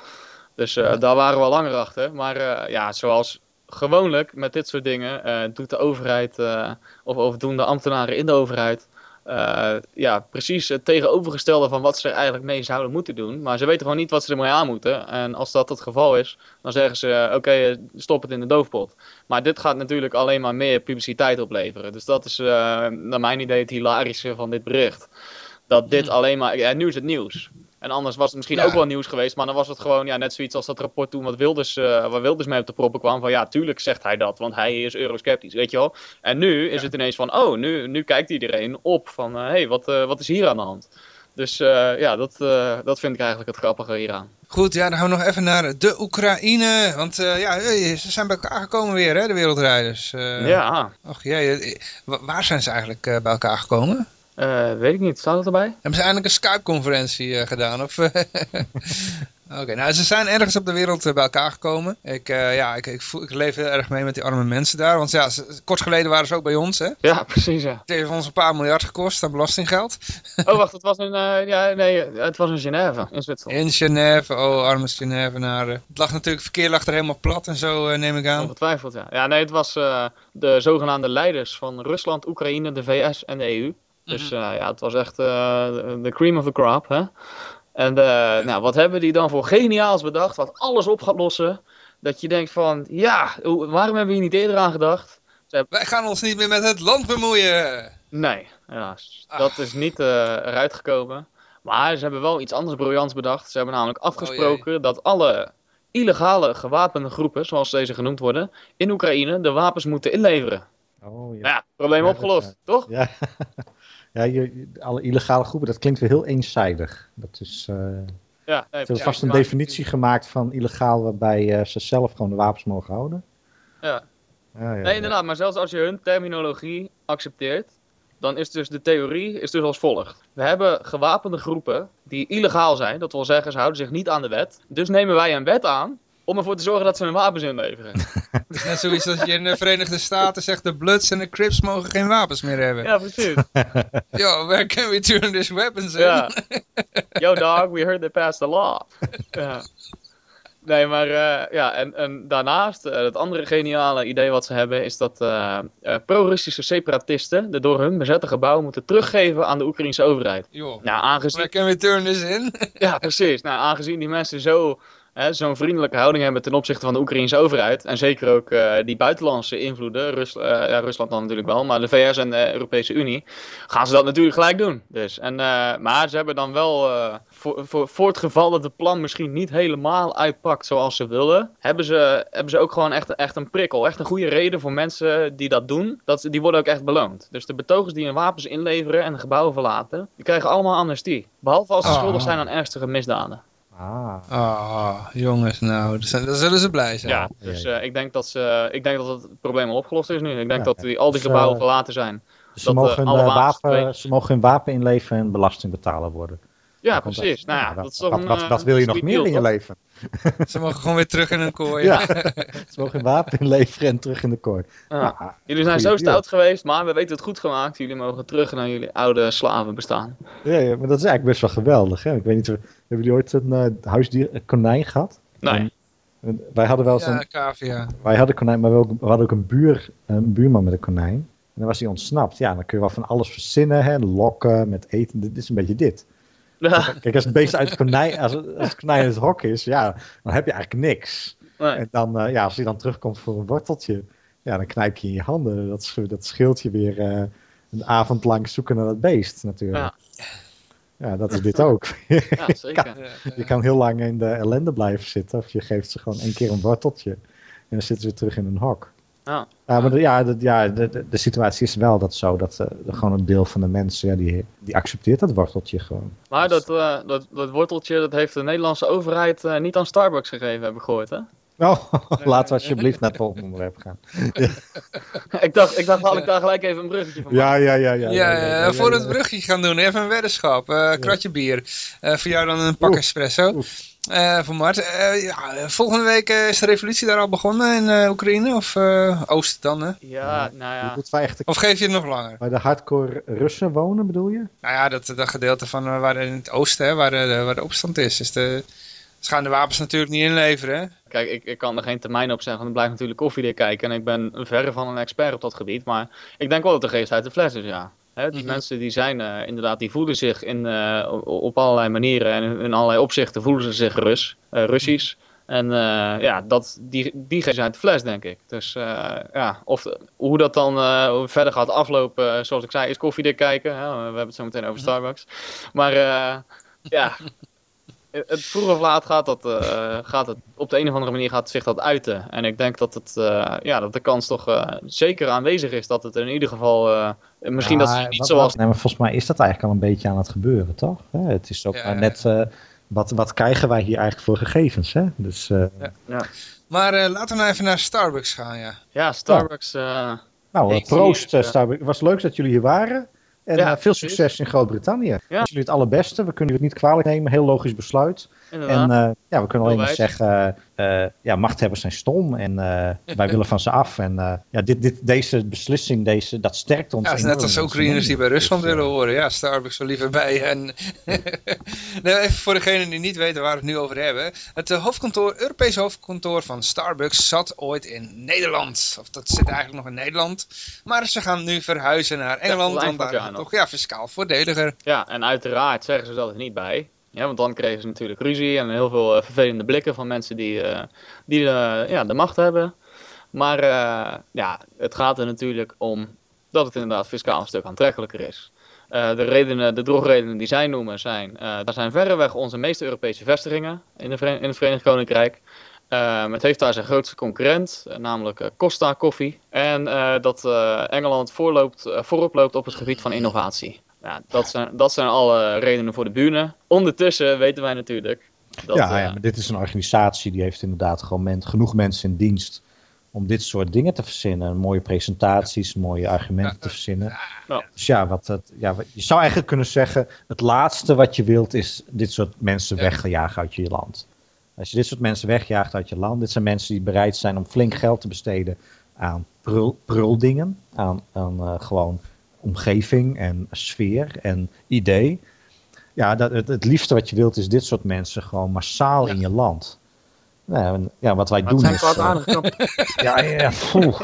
Speaker 3: Dus daar waren we al langer achter. Maar ja, zoals gewoonlijk met dit soort dingen doet de overheid, of, of doen de ambtenaren in de overheid, eh, ja, precies het tegenovergestelde van wat ze er eigenlijk mee zouden moeten doen. Maar ze weten gewoon niet wat ze ermee aan moeten. En als dat het geval is, dan zeggen ze, eh, oké, eh, stop het in de doofpot. Maar dit gaat natuurlijk alleen maar meer publiciteit opleveren. Dus dat is naar mijn idee het hilarische van dit bericht. Dat dit alleen maar, ja, nu is het nieuws. En anders was het misschien.
Speaker 1: Ja.
Speaker 3: ook wel nieuws geweest, maar dan was het gewoon ja, net zoiets als dat rapport toen wat Wilders, eh waar Wilders mee op de proppen kwam. Van ja, tuurlijk zegt hij dat, want hij is eurosceptisch, weet je wel. En nu is het ineens van, oh, nu, nu kijkt iedereen op van, hé, hey, wat, eh, wat is hier aan de hand? Dus eh, ja, dat, eh, dat vind ik eigenlijk het grappige hieraan.
Speaker 1: Goed, ja, dan gaan we nog even naar de Oekraïne. Want eh, ja, eh, ze zijn bij elkaar gekomen weer, hè, de wereldrijders. Eh,
Speaker 3: ja,
Speaker 1: Och jee, eh, wa- waar zijn ze eigenlijk eh, bij elkaar gekomen?
Speaker 3: Eh, weet ik niet, staat het erbij?
Speaker 1: Hebben ze eindelijk een Skype-conferentie eh, gedaan? Of, eh, Oké, nou ze zijn ergens op de wereld bij elkaar gekomen. Ik, ja, ik, ik, voel, ik leef heel erg mee met die arme mensen daar. Want ja, ze- kort geleden waren ze ook bij ons. Hè?
Speaker 3: Ja, precies, ja.
Speaker 1: Het heeft ons een paar miljard gekost aan belastinggeld.
Speaker 3: Oh, wacht, het was in, ja, nee, het was in Genève, in Zwitserland.
Speaker 1: In Genève, oh arme Genevenaren. Het lag natuurlijk, verkeer lag er helemaal plat en zo, neem ik aan.
Speaker 3: Ongetwijfeld, ja. Ja, nee, het was de zogenaamde leiders van Rusland, Oekraïne, de VS en de EU. Dus
Speaker 1: Mhm.
Speaker 3: eh, ja, het was echt eh, de de cream of the crop, hè. En eh, nou, wat hebben die dan voor geniaals bedacht, wat alles op gaat lossen. Dat je denkt van, ja, waarom hebben we hier niet eerder aan gedacht?
Speaker 1: Wij gaan ons niet meer met het land bemoeien.
Speaker 3: Nee, helaas.
Speaker 1: Ah.
Speaker 3: Dat is niet eh, eruit gekomen. Maar ze hebben wel iets anders briljants bedacht. Ze hebben namelijk afgesproken dat alle illegale gewapende groepen, zoals deze genoemd worden, in Oekraïne de wapens moeten inleveren.
Speaker 4: Oh, ja.
Speaker 3: Nou ja, probleem
Speaker 4: Ja,
Speaker 3: opgelost,
Speaker 4: eh,
Speaker 3: toch?
Speaker 4: Ja, ja je, alle illegale groepen, dat klinkt weer heel eenzijdig. Dat is, eh,
Speaker 3: Ja, nee,
Speaker 4: hebben
Speaker 3: ja,
Speaker 4: vast een definitie gemaakt van illegaal waarbij eh, ze zelf gewoon de wapens mogen houden.
Speaker 3: Ja.
Speaker 4: Ja, ja,
Speaker 3: Nee, inderdaad, maar zelfs als je hun terminologie accepteert, dan is dus de theorie is dus als volgt. We hebben gewapende groepen die illegaal zijn, dat wil zeggen ze houden zich niet aan de wet. Dus nemen wij een wet aan om ervoor te zorgen dat ze hun wapens inleveren.
Speaker 1: Het is net zoiets als je in de Verenigde Staten zegt de Bloods en de Crips mogen geen wapens meer hebben.
Speaker 3: ja, precies.
Speaker 1: Yo, where can we turn these weapons in?
Speaker 3: Ja. Yo dog, we heard they passed the law. ja. Nee, maar eh, ja, en, en daarnaast, eh, het andere geniale idee wat ze hebben, is dat eh, eh, pro-Russische separatisten de door hun bezette gebouwen moeten teruggeven aan de Oekraïnse overheid.
Speaker 1: Yo,
Speaker 3: Nou, aangezien,
Speaker 1: where can we turn this in?
Speaker 3: ja, precies. Nou, aangezien die mensen zo zo'n vriendelijke houding hebben ten opzichte van de Oekraïnse overheid. En zeker ook eh, die buitenlandse invloeden, Rus, eh, ja, Rusland dan natuurlijk wel, maar de VS en de Europese Unie, gaan ze dat natuurlijk gelijk doen. Dus, en, eh, maar ze hebben dan wel, voor, voor, voor het geval dat het plan misschien niet helemaal uitpakt zoals ze willen, hebben ze, hebben ze ook gewoon echt, echt een prikkel. Echt een goede reden voor mensen die dat doen. Dat, die worden ook echt beloond. Dus de betogers die hun wapens inleveren en de gebouwen verlaten, die krijgen allemaal amnestie. Behalve als ze
Speaker 1: Ah.
Speaker 3: schuldig zijn aan ernstige misdaden.
Speaker 4: Ah,
Speaker 1: Ah, jongens, nou, dan zullen ze blij zijn.
Speaker 3: Ja, dus eh, ik, denk dat ze, ik denk dat het probleem al opgelost is nu. Ik denk
Speaker 4: Ja,
Speaker 3: dat die, al die
Speaker 4: dus,
Speaker 3: gebouwen
Speaker 4: eh,
Speaker 3: verlaten zijn.
Speaker 4: dus
Speaker 3: Dat,
Speaker 4: ze,
Speaker 3: eh,
Speaker 4: mogen hun, wapen, ze mogen hun wapen inleveren en belastingbetaler worden.
Speaker 3: Ja,
Speaker 4: dat-
Speaker 3: precies. Nou ja,
Speaker 4: wat,
Speaker 3: dat is toch
Speaker 4: wat,
Speaker 3: een,
Speaker 4: wat,
Speaker 3: eh,
Speaker 4: wat wil je nog meer
Speaker 3: deal,
Speaker 4: in je leven?
Speaker 1: Ze mogen gewoon weer terug in hun kooi.
Speaker 4: Ja, ze mogen hun wapen inleveren en terug in de kooi.
Speaker 3: Ja.
Speaker 4: Ah,
Speaker 3: Jullie zijn zo
Speaker 4: deal.
Speaker 3: stout geweest, maar we weten het goed gemaakt. Jullie mogen terug naar jullie oude slavenbestaan.
Speaker 4: Ja, ja, maar dat is eigenlijk best wel geweldig. Hè? Ik weet niet, hebben jullie ooit een eh, huisdier, een konijn gehad?
Speaker 3: Nee.
Speaker 4: En- en wij hadden wel eens
Speaker 1: Ja,
Speaker 4: een,
Speaker 1: cavia.
Speaker 4: wij hadden konijn, maar we, ook- we hadden ook een, buur, een buurman met een konijn. En dan was hij ontsnapt. Ja, dan kun je wel van alles verzinnen, hè? lokken, met eten. Dit is een beetje dit.
Speaker 3: Ja,
Speaker 4: Kijk, als het beest uit het konijn, als, het- als het konijn in het hok is, ja, dan heb je eigenlijk niks.
Speaker 3: nee.
Speaker 4: En dan, eh, ja, als hij dan terugkomt voor een worteltje, ja, dan knijp je in je handen. Dat, dat scheelt je weer eh, een avond lang zoeken naar dat beest, natuurlijk.
Speaker 3: Ja.
Speaker 4: Ja, dat is dit ook.
Speaker 3: ja zeker.
Speaker 1: Ja,
Speaker 4: je kan heel lang in de ellende blijven zitten, of je geeft ze gewoon één keer een worteltje. En dan zitten ze terug in een hok.
Speaker 3: Ja.
Speaker 4: Ja, maar de, ja, de, ja de, de, situatie is wel dat zo, dat eh, gewoon een deel van de mensen, ja, die, die accepteert dat worteltje gewoon.
Speaker 3: Maar dat, eh, dat, dat worteltje dat heeft de Nederlandse overheid eh, niet aan Starbucks gegeven, heb ik gehoord. Hè?
Speaker 4: Nou, laten we alsjeblieft naar het volgende onderwerp gaan.
Speaker 3: ik, dacht, ik dacht, had ik daar gelijk even een bruggetje van
Speaker 4: Ja, ja, ja. Ja,
Speaker 1: Ja, eh, voor het brugje gaan doen, even een weddenschap. eh kratje bier. Eh, voor jou dan een pak
Speaker 4: Oeh.
Speaker 1: espresso. Eh, voor Mart. Ja, volgende week is de revolutie daar al begonnen in eh, Oekraïne. Of eh, Oost dan, hè?
Speaker 3: Ja, nou ja.
Speaker 4: Echt
Speaker 1: Of geef je het nog langer?
Speaker 4: bij de hardcore Russen wonen, bedoel je?
Speaker 1: Nou ja, dat, dat gedeelte van waar in het oosten, hè, waar, de, waar de opstand is. Dus de, ze gaan de wapens natuurlijk niet inleveren. Hè?
Speaker 3: Kijk, ik, ik kan er geen termijn op zeggen, want ik blijf natuurlijk koffiedik kijken. En ik ben verre van een expert op dat gebied. Maar ik denk wel dat de geest uit de fles is, ja. Hè, die
Speaker 1: Mhm.
Speaker 3: mensen die zijn eh, inderdaad, die voelen zich in, eh, op allerlei manieren en in allerlei opzichten voelen ze zich Rus, eh, Russisch. En ja, dat, die, die geest uit de fles, denk ik. Dus ja, of, hoe dat dan verder gaat aflopen, zoals ik zei, is koffiedik kijken. Hè? We hebben het zo meteen over Starbucks. Maar ja, het vroeg of laat gaat, dat, eh, gaat het op de een of andere manier gaat zich dat uiten. En ik denk dat, het, eh, ja, dat de kans toch eh, zeker aanwezig is dat het in ieder geval. eh, misschien dat ze
Speaker 4: Ja,
Speaker 3: niet
Speaker 4: wat-
Speaker 3: zoals.
Speaker 4: Nee, maar volgens mij is dat eigenlijk al een beetje aan het gebeuren, toch? Hè, Het is ook
Speaker 1: Ja,
Speaker 4: maar
Speaker 1: ja.
Speaker 4: net, eh, wat, wat krijgen wij hier eigenlijk voor gegevens, hè? Dus, eh,
Speaker 1: Maar eh, laten we nou even naar Starbucks gaan, ja.
Speaker 3: Ja, Starbucks. eh,
Speaker 4: nou, eh, proost,
Speaker 3: het,
Speaker 4: eh,
Speaker 3: ja.
Speaker 4: Starbucks. Het was leuk dat jullie hier waren. En
Speaker 3: Ja,
Speaker 4: eh, veel succes in Groot-Brittannië. Wens jullie het allerbeste. We kunnen het niet kwalijk nemen. Heel logisch besluit.
Speaker 3: Inderdaad.
Speaker 4: En eh, ja, we kunnen alleen maar zeggen, eh, eh, ja, machthebbers zijn stom en eh, wij willen van ze af. En eh, ja, dit, dit, deze beslissing, deze, dat sterkt ons
Speaker 1: Ja, is net als Oekraïners die bij. Rusland
Speaker 4: Dus,
Speaker 1: willen horen. Ja, Starbucks wil liever bij. En nou, even voor degenen die niet weten waar we het nu over hebben. Het hoofdkantoor, Europese hoofdkantoor van Starbucks zat ooit in Nederland. Of dat zit eigenlijk nog in Nederland. Maar ze gaan nu verhuizen naar Engeland.
Speaker 3: eind
Speaker 1: want daar is het toch ja, fiscaal voordeliger.
Speaker 3: Ja, en uiteraard zeggen ze dat er niet bij. Ja, want dan kregen ze natuurlijk ruzie en heel veel eh, vervelende blikken van mensen die, eh, die eh, ja, de macht hebben. Maar ja, het gaat er natuurlijk om dat het inderdaad fiscaal een stuk aantrekkelijker is. De, redenen, de drogredenen die zij noemen zijn, eh daar zijn verreweg onze meeste Europese vestigingen in, de in het Verenigd Koninkrijk. Het heeft daar zijn grootste concurrent, namelijk Costa Coffee. En dat Engeland voorloopt, voorop loopt op het gebied van innovatie. Ja, dat, zijn, dat zijn alle redenen voor de buren. Ondertussen weten wij natuurlijk dat...
Speaker 4: ja,
Speaker 3: eh,
Speaker 4: ja, maar dit is een organisatie die heeft inderdaad gewoon men, genoeg mensen in dienst om dit soort dingen te verzinnen. Mooie presentaties, mooie argumenten te verzinnen. Dus ja, wat het, ja, wat- je zou eigenlijk kunnen zeggen, het laatste wat je wilt is dit soort mensen
Speaker 1: Ja.
Speaker 4: wegjagen uit je land. Als je dit soort mensen wegjaagt uit je land, dit zijn mensen die bereid zijn om flink geld te besteden aan prul, pruldingen, aan, aan eh, gewoon omgeving en sfeer en idee. Ja, dat, het, het liefste wat je wilt is dit soort mensen gewoon massaal in je land. Nou, en, ja, wat wij doen
Speaker 3: zijn
Speaker 4: is... eh,
Speaker 3: kamp-
Speaker 4: ja, ja, poeh.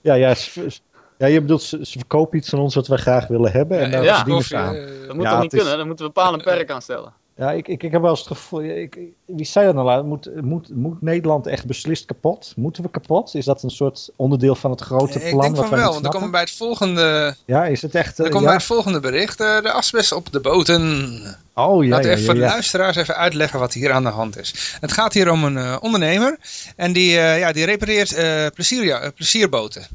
Speaker 4: ja, ja, ze- ze- ja, je bedoelt, ze, ze verkopen iets van ons wat wij graag willen hebben en daar
Speaker 3: Ja,
Speaker 4: verdienen
Speaker 1: koffie,
Speaker 4: ze aan.
Speaker 1: eh,
Speaker 3: Dat moet
Speaker 4: Ja,
Speaker 3: toch niet
Speaker 4: is-
Speaker 3: kunnen? Dan moeten we paal en perk aan stellen.
Speaker 4: Ja, ik, ik, ik heb wel eens het gevoel, ik, wie zei dat nou? Moet, moet, moet Nederland echt beslist kapot? Moeten we kapot? Is dat een soort onderdeel van het grote
Speaker 1: ik
Speaker 4: plan?
Speaker 1: denk
Speaker 4: wat
Speaker 1: van wel, want dan komen we bij het volgende,
Speaker 4: Ja, is het echt... eh,
Speaker 1: dan komen we
Speaker 4: ja?
Speaker 1: bij het volgende bericht. eh, de asbest op de boten.
Speaker 4: Oh, ja,
Speaker 1: Laten we even voor de luisteraars even uitleggen wat hier aan de hand is. Het gaat hier om een eh, ondernemer en die, eh, ja, die repareert eh, plezierja- eh, plezierboten.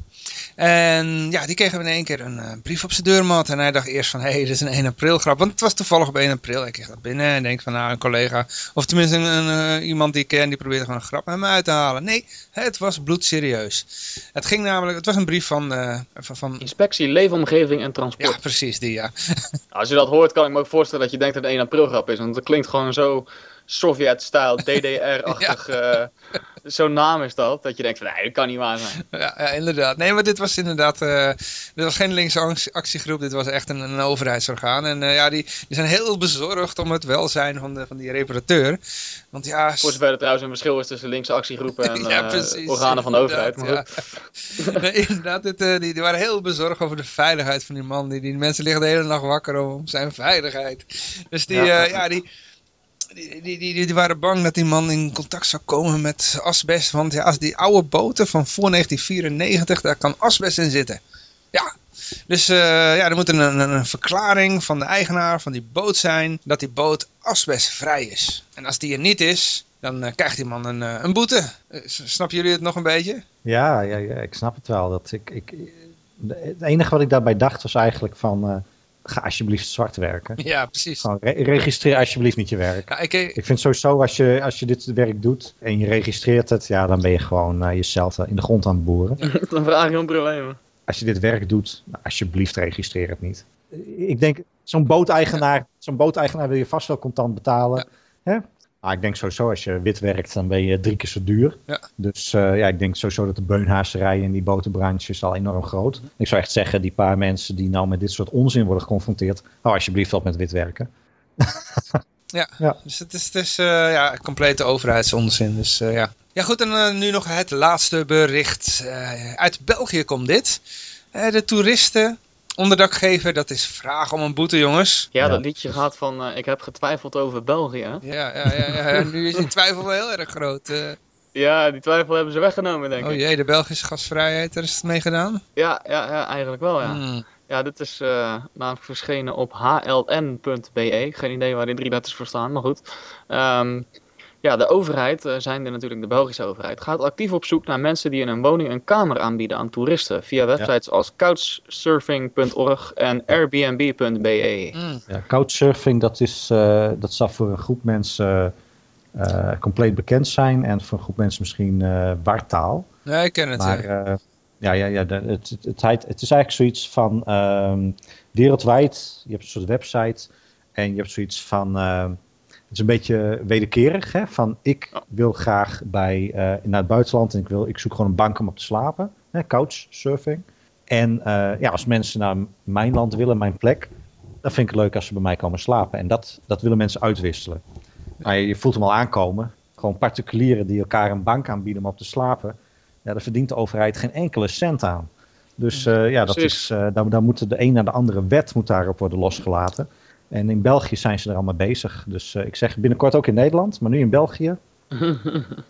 Speaker 1: En ja, die kreeg in één keer een eh, brief op zijn deurmat. En hij dacht eerst van, hé, hey, dit is een 1 april grap. Want het was toevallig op 1 april. Ik kreeg dat binnen en denk van, nou, een collega... Of tenminste een, eh, iemand die ik ken, die probeerde gewoon een grap met me uit te halen. Nee, het was bloedserieus. Het ging namelijk, het was een brief van... eh, van, van
Speaker 3: Inspectie, leefomgeving en transport.
Speaker 1: ja, precies, die ja.
Speaker 3: Als je dat hoort, kan ik me ook voorstellen dat je denkt dat het een 1 april grap is. Want het klinkt gewoon zo Sovjet-stijl, DDR-achtig. eh, Zo'n naam is dat. Dat je denkt van, nee, dat kan niet waar zijn.
Speaker 1: Ja, ja, inderdaad. Nee, maar dit was inderdaad, eh, dit was geen linkse actie- actiegroep, dit was echt een, een overheidsorgaan. En eh, ja, die, die zijn heel bezorgd om het welzijn van, de, van die reparateur. Want ja,
Speaker 3: Voor zover er trouwens een verschil is tussen linkse actiegroepen en
Speaker 1: Ja, precies,
Speaker 3: organen van de overheid. Goed.
Speaker 1: nee, inderdaad dit, die, die waren heel bezorgd over de veiligheid van die man. Die, die mensen liggen de hele nacht wakker om zijn veiligheid. Dus die,
Speaker 3: Ja.
Speaker 1: ja, ja die, die, die, die, die waren bang dat die man in contact zou komen met asbest. Want ja, als die oude boten van voor 1994, daar kan asbest in zitten. Ja, dus eh, ja, er moet een, verklaring van de eigenaar van die boot zijn dat die boot asbestvrij is. En als die er niet is, dan eh, krijgt die man een, eh, een boete. Snappen jullie het nog een beetje?
Speaker 4: Ja, ja, ja, ik snap het wel. Dat ik, ik, het enige wat ik daarbij dacht was eigenlijk van, ga alsjeblieft zwart werken.
Speaker 1: Ja, precies.
Speaker 4: Gewoon re- registreer alsjeblieft niet je werk.
Speaker 1: Ja, ik, eh,
Speaker 4: Ik vind sowieso, als je, als je dit werk doet en je registreert het, ja, dan ben je gewoon eh, jezelf in de grond aan het boeren.
Speaker 3: Dan vraag je om problemen.
Speaker 4: Als je dit werk doet, nou, alsjeblieft registreer het niet. Ik denk, zo'n booteigenaar, zo'n booteigenaar wil je vast wel contant betalen. Hè? Maar ik denk sowieso, als je wit werkt, dan ben je drie keer zo duur.
Speaker 1: Ja.
Speaker 4: Dus eh, ja, ik denk sowieso dat de beunhaarserij in die botenbranche is al enorm groot. Ik zou echt zeggen, die paar mensen die nou met dit soort onzin worden geconfronteerd, hou alsjeblieft op met wit werken.
Speaker 1: Dus het is, het is eh, ja, complete overheidsonzin. Dus, eh, ja. ja goed, en nu nog het laatste bericht. Uit België komt dit. De toeristen onderdak geven, dat is vraag om een boete, jongens.
Speaker 3: Ja, dat liedje gaat van eh, ik heb getwijfeld over België.
Speaker 1: Ja, ja, ja, ja. nu is die twijfel wel heel erg groot. eh.
Speaker 3: Ja, die twijfel hebben ze weggenomen, denk
Speaker 1: oh
Speaker 3: ik.
Speaker 1: jee, de Belgische gasvrijheid, daar is het mee gedaan?
Speaker 3: Ja, ja, ja, eigenlijk wel, ja.
Speaker 1: Hmm.
Speaker 3: Ja, dit is eh, namelijk verschenen op hln.be. Geen idee waar die drie letters voor staan, maar goed. Ehm, ja, de overheid, zijn er natuurlijk de Belgische overheid, gaat actief op zoek naar mensen die in een woning een kamer aanbieden aan toeristen. Via websites als couchsurfing.org en airbnb.be.
Speaker 4: Ja, couchsurfing, dat, is, eh, dat zal voor een groep mensen eh, compleet bekend zijn en voor een groep mensen misschien eh wartaal.
Speaker 1: Ja, ik ken het.
Speaker 4: Maar
Speaker 1: ja.
Speaker 4: eh, ja, ja, ja de- het, het, het, het, het is eigenlijk zoiets van ehm, wereldwijd. Je hebt een soort website en je hebt zoiets van. Het is een beetje wederkerig. Hè? Van ik wil graag bij, eh, naar het buitenland en ik, wil, ik zoek gewoon een bank om op te slapen. Hè? Couchsurfing. En eh, ja, als mensen naar mijn land willen, mijn plek, dan vind ik het leuk als ze bij mij komen slapen. En dat, dat willen mensen uitwisselen. Maar je, je voelt hem al aankomen. Gewoon particulieren die elkaar een bank aanbieden om op te slapen. Ja, daar verdient de overheid geen enkele cent aan. Dus eh, ja, dat
Speaker 3: Precies.
Speaker 4: is, eh daar, daar moet de een naar de andere wet moet daarop worden losgelaten. En in België zijn ze er al mee bezig. Dus eh, ik zeg binnenkort ook in Nederland, maar nu in België.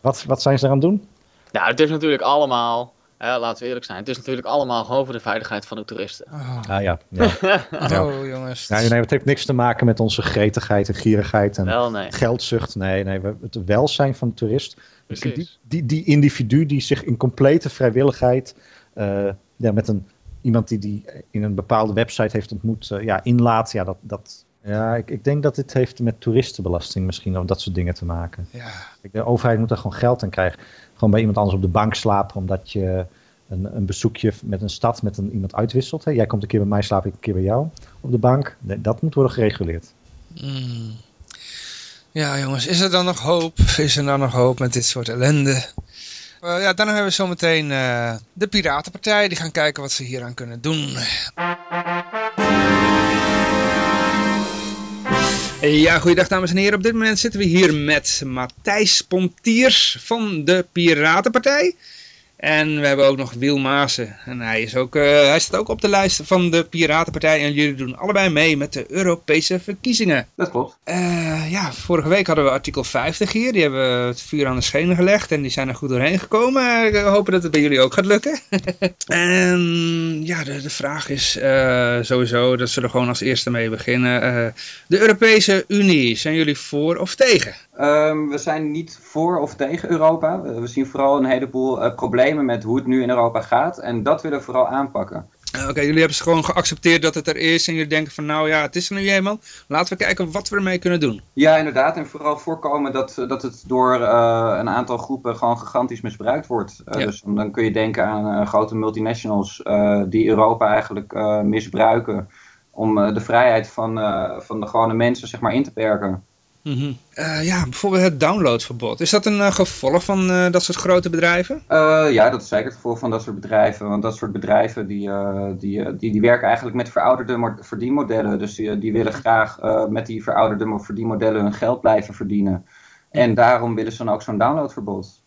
Speaker 4: wat, wat zijn ze eraan doen?
Speaker 3: Nou, het is natuurlijk allemaal, hè, laten we eerlijk zijn, het is natuurlijk allemaal gewoon voor de veiligheid van de toeristen.
Speaker 1: Oh,
Speaker 4: Ah ja,
Speaker 1: oh, jongens.
Speaker 4: Ja, nee, het heeft niks te maken met onze gretigheid en gierigheid en
Speaker 3: Wel, nee.
Speaker 4: geldzucht. Nee, nee, het welzijn van de toerist. Die,
Speaker 3: Precies.
Speaker 4: die, die individu die zich in complete vrijwilligheid eh, ja, met een, iemand die die in een bepaalde website heeft ontmoet, eh, ja, inlaat. Ja, dat, dat, ja ik, ik denk dat dit heeft met toeristenbelasting misschien of dat soort dingen te maken.
Speaker 1: Ja.
Speaker 4: De overheid moet er gewoon geld aan krijgen. Gewoon bij iemand anders op de bank slapen omdat je een, een bezoekje met een stad met een, iemand uitwisselt. Hè. Jij komt een keer bij mij, slaap ik een keer bij jou op de bank. Nee, Dat moet worden gereguleerd.
Speaker 1: Hmm. Ja, jongens, is er dan nog hoop? Is er dan nog hoop met dit soort ellende? Eh, ja, dan hebben we zometeen eh de Piratenpartij. Die gaan kijken wat ze hieraan kunnen doen. Ja, goeiedag dames en heren. Op dit moment zitten we hier met Matthijs Pontiers van de Piratenpartij. En we hebben ook nog Wiel Maassen. En hij, is ook, uh, hij staat ook op de lijst van de Piratenpartij. En jullie doen allebei mee met de Europese verkiezingen.
Speaker 5: Dat klopt.
Speaker 1: Uh, ja, vorige week hadden we artikel 50 hier. Die hebben we het vuur aan de schenen gelegd. En die zijn er goed doorheen gekomen. We hopen dat het bij jullie ook gaat lukken. en ja, de, de vraag is uh, sowieso, dat ze er gewoon als eerste mee beginnen. de Europese Unie, zijn jullie voor of tegen?
Speaker 5: Um, we zijn niet voor of tegen Europa. We, we zien vooral een heleboel problemen met hoe het nu in Europa gaat. En dat willen we vooral aanpakken.
Speaker 1: Oké, jullie hebben gewoon geaccepteerd dat het er is en jullie denken van nou ja, het is er nu eenmaal. Laten we kijken wat we ermee kunnen doen.
Speaker 5: Ja, inderdaad. En vooral voorkomen dat, dat het door uh, een aantal groepen gewoon gigantisch misbruikt wordt. Uh, ja. Dus dan kun je denken aan uh, grote multinationals die Europa eigenlijk misbruiken om de vrijheid van, van de gewone mensen zeg maar in te perken.
Speaker 1: Mm -hmm. uh, ja, bijvoorbeeld het downloadverbod. Is dat een uh, gevolg van uh, dat soort grote bedrijven?
Speaker 5: ja, dat is zeker het gevolg van dat soort bedrijven. Want dat soort bedrijven die, die, die, die werken eigenlijk met verouderde verdienmodellen. Dus die, die willen graag met die verouderde verdienmodellen hun geld blijven verdienen. En daarom willen ze dan ook zo'n downloadverbod.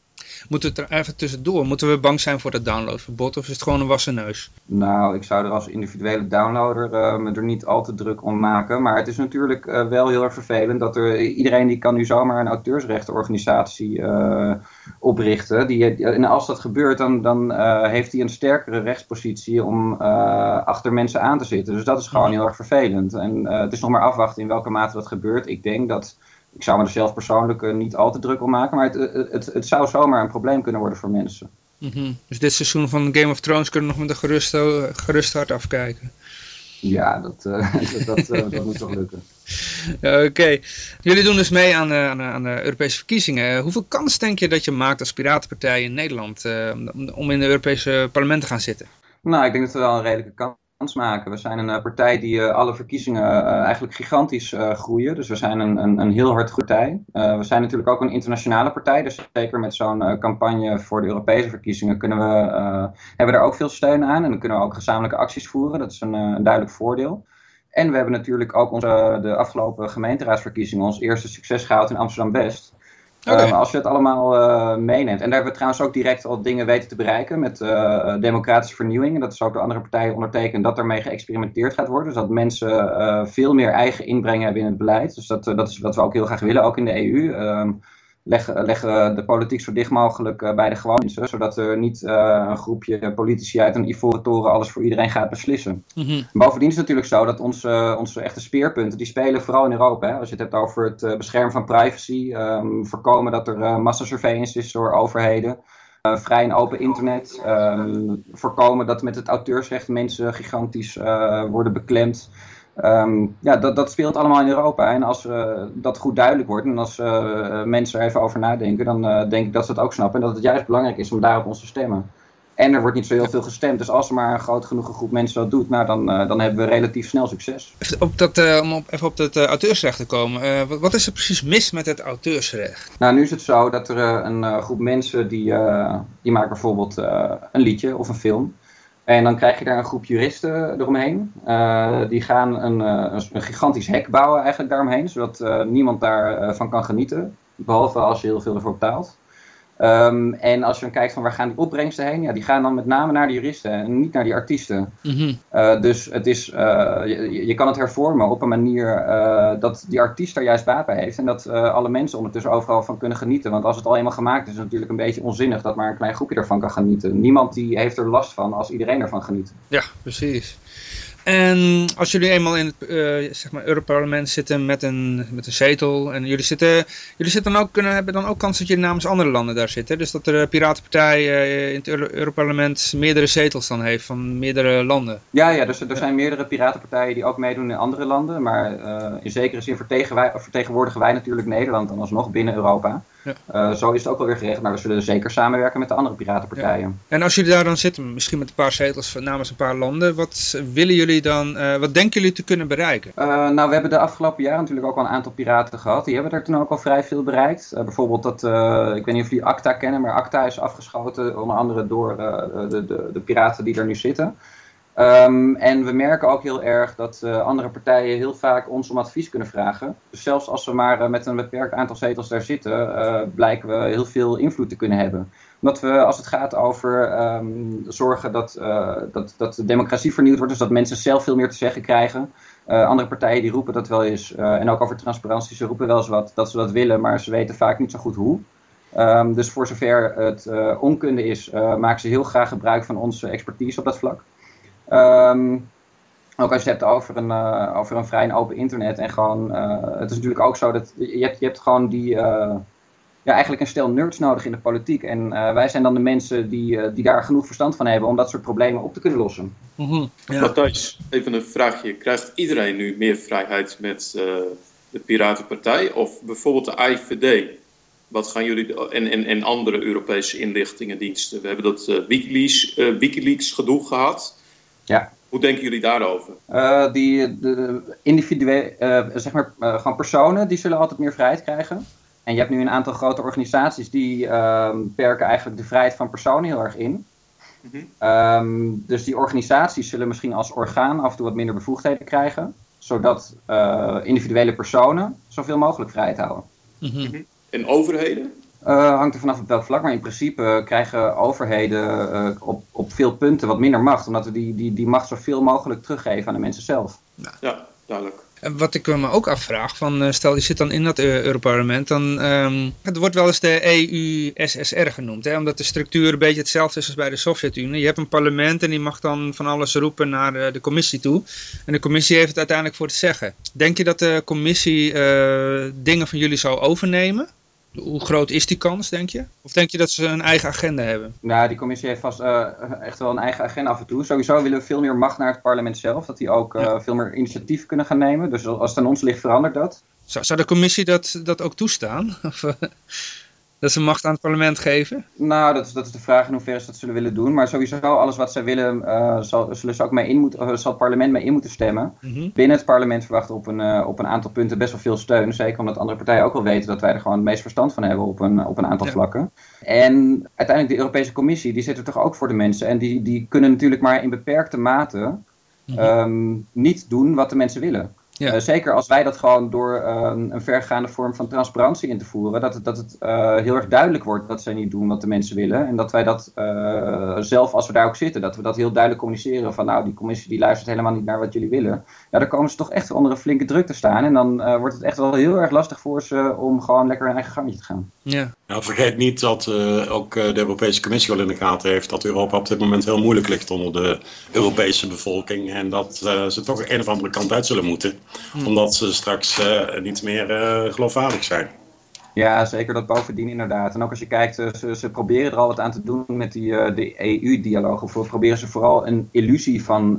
Speaker 1: Moeten we het er even tussendoor? Moeten we bang zijn voor dat downloadverbod of is het gewoon een wassen neus?
Speaker 5: Nou, ik zou er als individuele downloader uh, me er niet al te druk om maken. Maar het is natuurlijk uh, wel heel erg vervelend dat er iedereen die kan nu zomaar een auteursrechtenorganisatie uh, oprichten. Die, en als dat gebeurt, dan, dan heeft hij een sterkere rechtspositie om achter mensen aan te zitten. Dus dat is gewoon heel erg vervelend. En het is nog maar afwachten in welke mate dat gebeurt. Ik denk dat ik zou me er zelf persoonlijk uh, niet al te druk om maken, maar het, het, het, zou zomaar een probleem kunnen worden voor mensen.
Speaker 1: Mm -hmm. Dus dit seizoen van Game of Thrones kunnen we nog met een gerust, gerust hart afkijken.
Speaker 5: Ja, dat, uh, dat, dat, uh, dat, moet toch lukken.
Speaker 1: Oké. Okay. Jullie doen dus mee aan de, aan, de, aan de, Europese verkiezingen. Hoeveel kans denk je dat je maakt als Piratenpartij in Nederland om, om in de Europese parlement te gaan zitten?
Speaker 5: Nou, ik denk dat we wel een redelijke maken. We zijn een uh, partij die uh, alle verkiezingen uh, eigenlijk gigantisch groeien. Dus we zijn een, een, een heel hard partij. we zijn natuurlijk ook een internationale partij. Dus zeker met zo'n campagne voor de Europese verkiezingen kunnen we, hebben we daar ook veel steun aan. En dan kunnen we ook gezamenlijke acties voeren. Dat is een, een duidelijk voordeel. En we hebben natuurlijk ook onze, de afgelopen gemeenteraadsverkiezingen ons eerste succes gehaald in Amsterdam-West. Um, als je het allemaal uh, meeneemt. En daar hebben we trouwens ook direct al dingen weten te bereiken met uh, democratische vernieuwing. En dat is ook door andere partijen ondertekend dat ermee geëxperimenteerd gaat worden. Dus dat mensen uh, veel meer eigen inbreng hebben in het beleid. Dus dat, dat is wat we ook heel graag willen, ook in de EU. Um, leggen, leggen de politiek zo dicht mogelijk uh, bij de gewone mensen, zodat er niet uh, een groepje politici uit een ivoren toren alles voor iedereen gaat beslissen. Mm -hmm. Bovendien is het natuurlijk zo dat onze, onze echte speerpunten, die spelen vooral in Europa. Hè? Als je het hebt over het uh, beschermen van privacy, um, voorkomen dat er massasurveillance is door overheden. Uh, vrij en open internet. Um, voorkomen dat met het auteursrecht mensen gigantisch uh, worden beklemd. Um, ja, dat, dat speelt allemaal in Europa. En als uh, dat goed duidelijk wordt en als uh, mensen er even over nadenken, dan uh, denk ik dat ze het ook snappen. En dat het juist belangrijk is om daarop ons te stemmen. En er wordt niet zo heel veel gestemd. Dus als er maar een groot genoeg groep mensen dat doet, nou, dan, dan hebben we relatief snel succes.
Speaker 1: Op dat, om op, even op het auteursrecht te komen. Wat, wat, is er precies mis met het auteursrecht?
Speaker 5: Nou, nu is het zo dat er een groep mensen die, die maken bijvoorbeeld een liedje of een film. En dan krijg je daar een groep juristen eromheen. Uh, die gaan een, een, een, gigantisch hek bouwen eigenlijk daaromheen, zodat uh, niemand daarvan van kan genieten. Behalve als je heel veel ervoor betaalt. Um, en als je dan kijkt van waar gaan die opbrengsten heen, ja, die gaan dan met name naar de juristen en niet naar die artiesten. Mm -hmm. uh, dus het is, uh, je, je, kan het hervormen op een manier uh, dat die artiest daar juist baat bij heeft. En dat alle mensen ondertussen overal van kunnen genieten. Want als het al eenmaal gemaakt is, is het natuurlijk een beetje onzinnig dat maar een klein groepje ervan kan genieten. Niemand die heeft er last van als iedereen ervan geniet.
Speaker 1: Ja, precies. En als jullie eenmaal in het uh, zeg maar Europarlement zitten met een, met een zetel en jullie zitten, jullie zitten dan ook, kunnen, hebben dan ook kans dat jullie namens andere landen daar zitten. Dus dat de Piratenpartij uh, in het Euro Europarlement meerdere zetels dan heeft van meerdere landen.
Speaker 5: Ja, ja dus er zijn meerdere Piratenpartijen die ook meedoen in andere landen. Maar uh, in zekere zin vertegenwoordigen wij natuurlijk Nederland dan alsnog binnen Europa. Ja. Uh, zo is het ook wel weer geregeld, maar we zullen zeker samenwerken met de andere piratenpartijen. Ja.
Speaker 1: En als jullie daar dan zitten, misschien met een paar zetels namens een paar landen, wat willen jullie dan, uh, wat denken jullie te kunnen bereiken?
Speaker 5: Uh, nou, we hebben de afgelopen jaren natuurlijk ook al een aantal piraten gehad. Die hebben er toen ook al vrij veel bereikt. bijvoorbeeld dat, ik weet niet of jullie ACTA kennen, maar ACTA is afgeschoten onder andere door de, de, de, piraten die er nu zitten. Ehm, en we merken ook heel erg dat uh, andere partijen heel vaak ons om advies kunnen vragen. Dus zelfs als we maar uh, met een beperkt aantal zetels daar zitten, uh, blijken we heel veel invloed te kunnen hebben. Omdat we, als het gaat over um, zorgen dat, dat, dat de democratie vernieuwd wordt, dus dat mensen zelf veel meer te zeggen krijgen. andere partijen die roepen dat wel eens, en ook over transparantie, ze roepen wel eens wat dat ze dat willen, maar ze weten vaak niet zo goed hoe. Um, dus voor zover het onkunde is, maken ze heel graag gebruik van onze expertise op dat vlak. Um, ook als je het hebt over een, uh, over een vrij en open internet. En gewoon, uh, het is natuurlijk ook zo dat je hebt, je hebt gewoon die, uh, ja, eigenlijk een stel nerds nodig in de politiek. En wij zijn dan de mensen die, die daar genoeg verstand van hebben om dat soort problemen op te kunnen lossen.
Speaker 2: Mm -hmm. ja. Matthijs, even een vraagje. Krijgt iedereen nu meer vrijheid met de Piratenpartij of bijvoorbeeld de IVD? Wat gaan jullie, en, en, en andere Europese inlichtingendiensten? We hebben dat Wikileaks, Wikileaks gedoe gehad.
Speaker 5: Ja.
Speaker 2: Hoe denken jullie daarover?
Speaker 5: Uh, die de individuele, uh, zeg maar, uh, gewoon personen, die zullen altijd meer vrijheid krijgen. En je hebt nu een aantal grote organisaties die perken eigenlijk de vrijheid van personen heel erg in. Mm -hmm. um, dus die organisaties zullen misschien als orgaan af en toe wat minder bevoegdheden krijgen. Zodat individuele personen zoveel mogelijk vrijheid houden.
Speaker 2: Mm -hmm. En overheden?
Speaker 5: Uh, hangt er vanaf op welk vlak, maar in principe krijgen overheden uh, op, op veel punten wat minder macht, omdat we die, die, die macht zoveel mogelijk teruggeven aan de mensen zelf.
Speaker 2: Ja, ja duidelijk.
Speaker 1: En wat ik me ook afvraag, van, stel je zit dan in dat Europarlement, dan um, het wordt wel eens de EU-SSR genoemd, hè, omdat de structuur een beetje hetzelfde is als bij de Sovjet-Unie. Je hebt een parlement en die mag dan van alles roepen naar de, de, commissie toe. En de commissie heeft het uiteindelijk voor te zeggen. Denk je dat de commissie uh, dingen van jullie zou overnemen? Hoe groot is die kans, denk je? Of denk je dat ze een eigen agenda hebben?
Speaker 5: Nou, die commissie heeft vast uh, echt wel een eigen agenda af en toe. Sowieso willen we veel meer macht naar het parlement zelf. Dat die ook uh, ja. veel meer initiatief kunnen gaan nemen. Dus als het aan ons ligt, verandert dat.
Speaker 1: Zou, zou de commissie dat, dat ook toestaan? Of, uh, dat ze macht aan het parlement geven?
Speaker 5: Nou, dat is, dat is de vraag in hoeverre ze dat zullen willen doen. Maar sowieso, alles wat zij willen, uh, zal, zullen ze ook mee in moeten, uh, zal het parlement mee in moeten stemmen. Mm -hmm. Binnen het parlement verwachten op een, uh, op een aantal punten best wel veel steun. Zeker omdat andere partijen ook wel weten dat wij er gewoon het meest verstand van hebben op een, op een aantal ja. vlakken. En uiteindelijk de Europese Commissie, die zit er toch ook voor de mensen. En die, die kunnen natuurlijk maar in beperkte mate mm -hmm. um, niet doen wat de mensen willen. Ja. Uh, zeker als wij dat gewoon door uh, een vergaande vorm van transparantie in te voeren, dat het, dat het uh, heel erg duidelijk wordt dat zij niet doen wat de mensen willen. En dat wij dat zelf, als we daar ook zitten, dat we dat heel duidelijk communiceren van nou, die commissie die luistert helemaal niet naar wat jullie willen. Ja, dan komen ze toch echt onder een flinke druk te staan. En dan wordt het echt wel heel erg lastig voor ze om gewoon lekker hun eigen gangetje te gaan.
Speaker 1: Ja.
Speaker 6: Nou, vergeet niet dat ook de Europese Commissie wel in de gaten heeft dat Europa op dit moment heel moeilijk ligt onder de Europese bevolking. En dat ze toch een of andere kant uit zullen moeten. Hmm. Omdat ze straks uh, niet meer uh, geloofwaardig zijn.
Speaker 5: Ja, zeker dat bovendien inderdaad. En ook als je kijkt, ze, ze proberen er al wat aan te doen met die, de EU-dialoog. Of proberen ze vooral een illusie van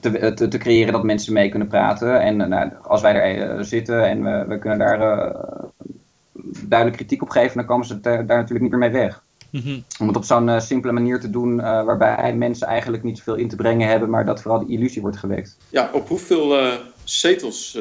Speaker 5: te, te, te, creëren dat mensen mee kunnen praten. En nou, als wij er zitten en we, we kunnen daar duidelijk kritiek op geven, dan komen ze daar natuurlijk niet meer mee weg. -hmm. Om het op zo'n uh, simpele manier te doen, uh, waarbij mensen eigenlijk niet zoveel in te brengen hebben, maar dat vooral de illusie wordt gewekt.
Speaker 2: Ja, op hoeveel uh, zetels,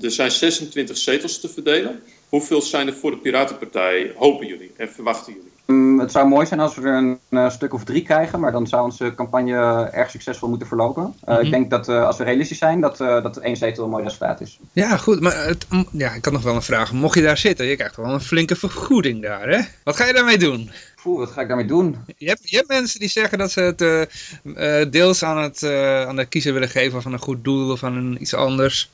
Speaker 2: er zijn 26 zetels te verdelen. Hoeveel zijn er voor de Piratenpartij, hopen jullie en verwachten jullie?
Speaker 5: Um, het zou mooi zijn als we er een uh, stuk of drie krijgen, maar dan zou onze campagne erg succesvol moeten verlopen. Uh, mm -hmm. Ik denk dat uh, als we realistisch zijn, dat, dat één zetel een mooi resultaat is.
Speaker 1: Ja, goed, maar het, ja, ik had nog wel een vraag. Mocht je daar zitten, je krijgt wel een flinke vergoeding daar, hè? Wat ga je daarmee doen?
Speaker 5: Poeh, wat ga ik daarmee doen?
Speaker 1: Je hebt, je hebt mensen die zeggen dat ze het deels aan, het, aan de kiezer willen geven van een goed doel of aan een, iets anders.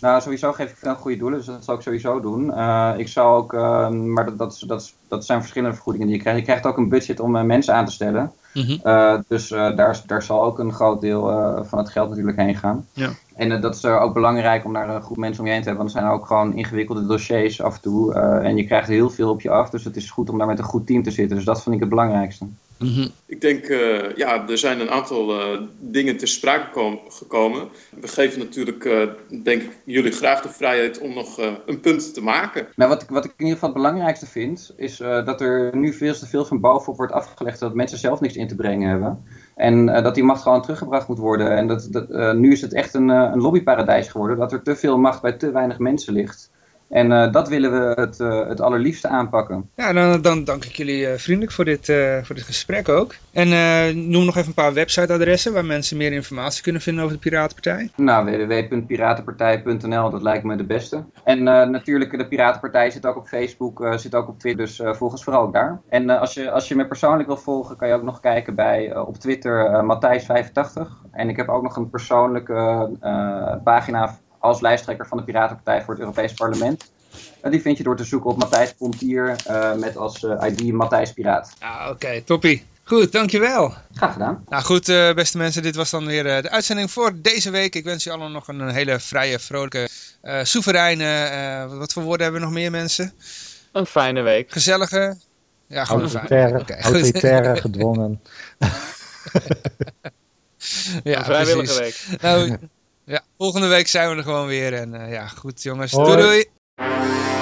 Speaker 5: Nou, sowieso geef ik veel goede doelen, dus dat zal ik sowieso doen. Uh, ik zou ook, uh, maar dat, dat, dat, dat zijn verschillende vergoedingen die je krijgt. Je krijgt ook een budget om uh, mensen aan te stellen. Mm -hmm. dus daar, daar zal ook een groot deel van het geld natuurlijk heen gaan.
Speaker 1: Ja.
Speaker 5: En dat is ook belangrijk om daar een groep mensen om je heen te hebben, want er zijn ook gewoon ingewikkelde dossiers af en toe. en je krijgt heel veel op je af, dus het is goed om daar met een goed team te zitten. Dus dat vind ik het belangrijkste.
Speaker 1: Mm -hmm.
Speaker 2: Ik denk, uh, ja, er zijn een aantal uh, dingen ter sprake kom, gekomen. We geven natuurlijk, uh, denk ik, jullie graag de vrijheid om nog een punt te maken.
Speaker 5: Nou, wat, wat ik in ieder geval het belangrijkste vind, is dat er nu veel te veel van bovenop wordt afgelegd dat mensen zelf niks in te brengen hebben. En dat die macht gewoon teruggebracht moet worden. En dat, dat nu is het echt een, een lobbyparadijs geworden, dat er te veel macht bij te weinig mensen ligt. En eh, dat willen we het, uh, het allerliefste aanpakken.
Speaker 1: Ja, dan, dan dank ik jullie uh, vriendelijk voor dit, voor dit gesprek ook. En noem nog even een paar websiteadressen waar mensen meer informatie kunnen vinden over de Piratenpartij.
Speaker 5: Nou, www.piratenpartij.nl, dat lijkt me de beste. En natuurlijk, de Piratenpartij zit ook op Facebook, zit ook op Twitter, dus volg ons vooral ook daar. En als, je, als je me persoonlijk wil volgen, kan je ook nog kijken bij, op Twitter Matthijs85. En ik heb ook nog een persoonlijke pagina als lijsttrekker van de Piratenpartij voor het Europees Parlement. Uh, die vind je door te zoeken op Matthijs Pontier uh, met als uh, ID Matthijs Piraat.
Speaker 1: Ah, Oké, okay, toppie. Goed, dankjewel.
Speaker 5: Graag gedaan.
Speaker 1: Nou goed, beste mensen, dit was dan weer de uitzending voor deze week. Ik wens u allen nog een, hele vrije, vrolijke, soevereine... wat voor woorden hebben we nog meer, mensen?
Speaker 3: Een fijne week.
Speaker 1: Gezellige...
Speaker 4: Ja, gewoon autoritaire, okay, autoritaire gedwongen.
Speaker 3: ja, een vrijwillige precies. week.
Speaker 1: Nou, ja, volgende week zijn we er gewoon weer. En eh, ja, goed jongens. Hoi. Doei doei.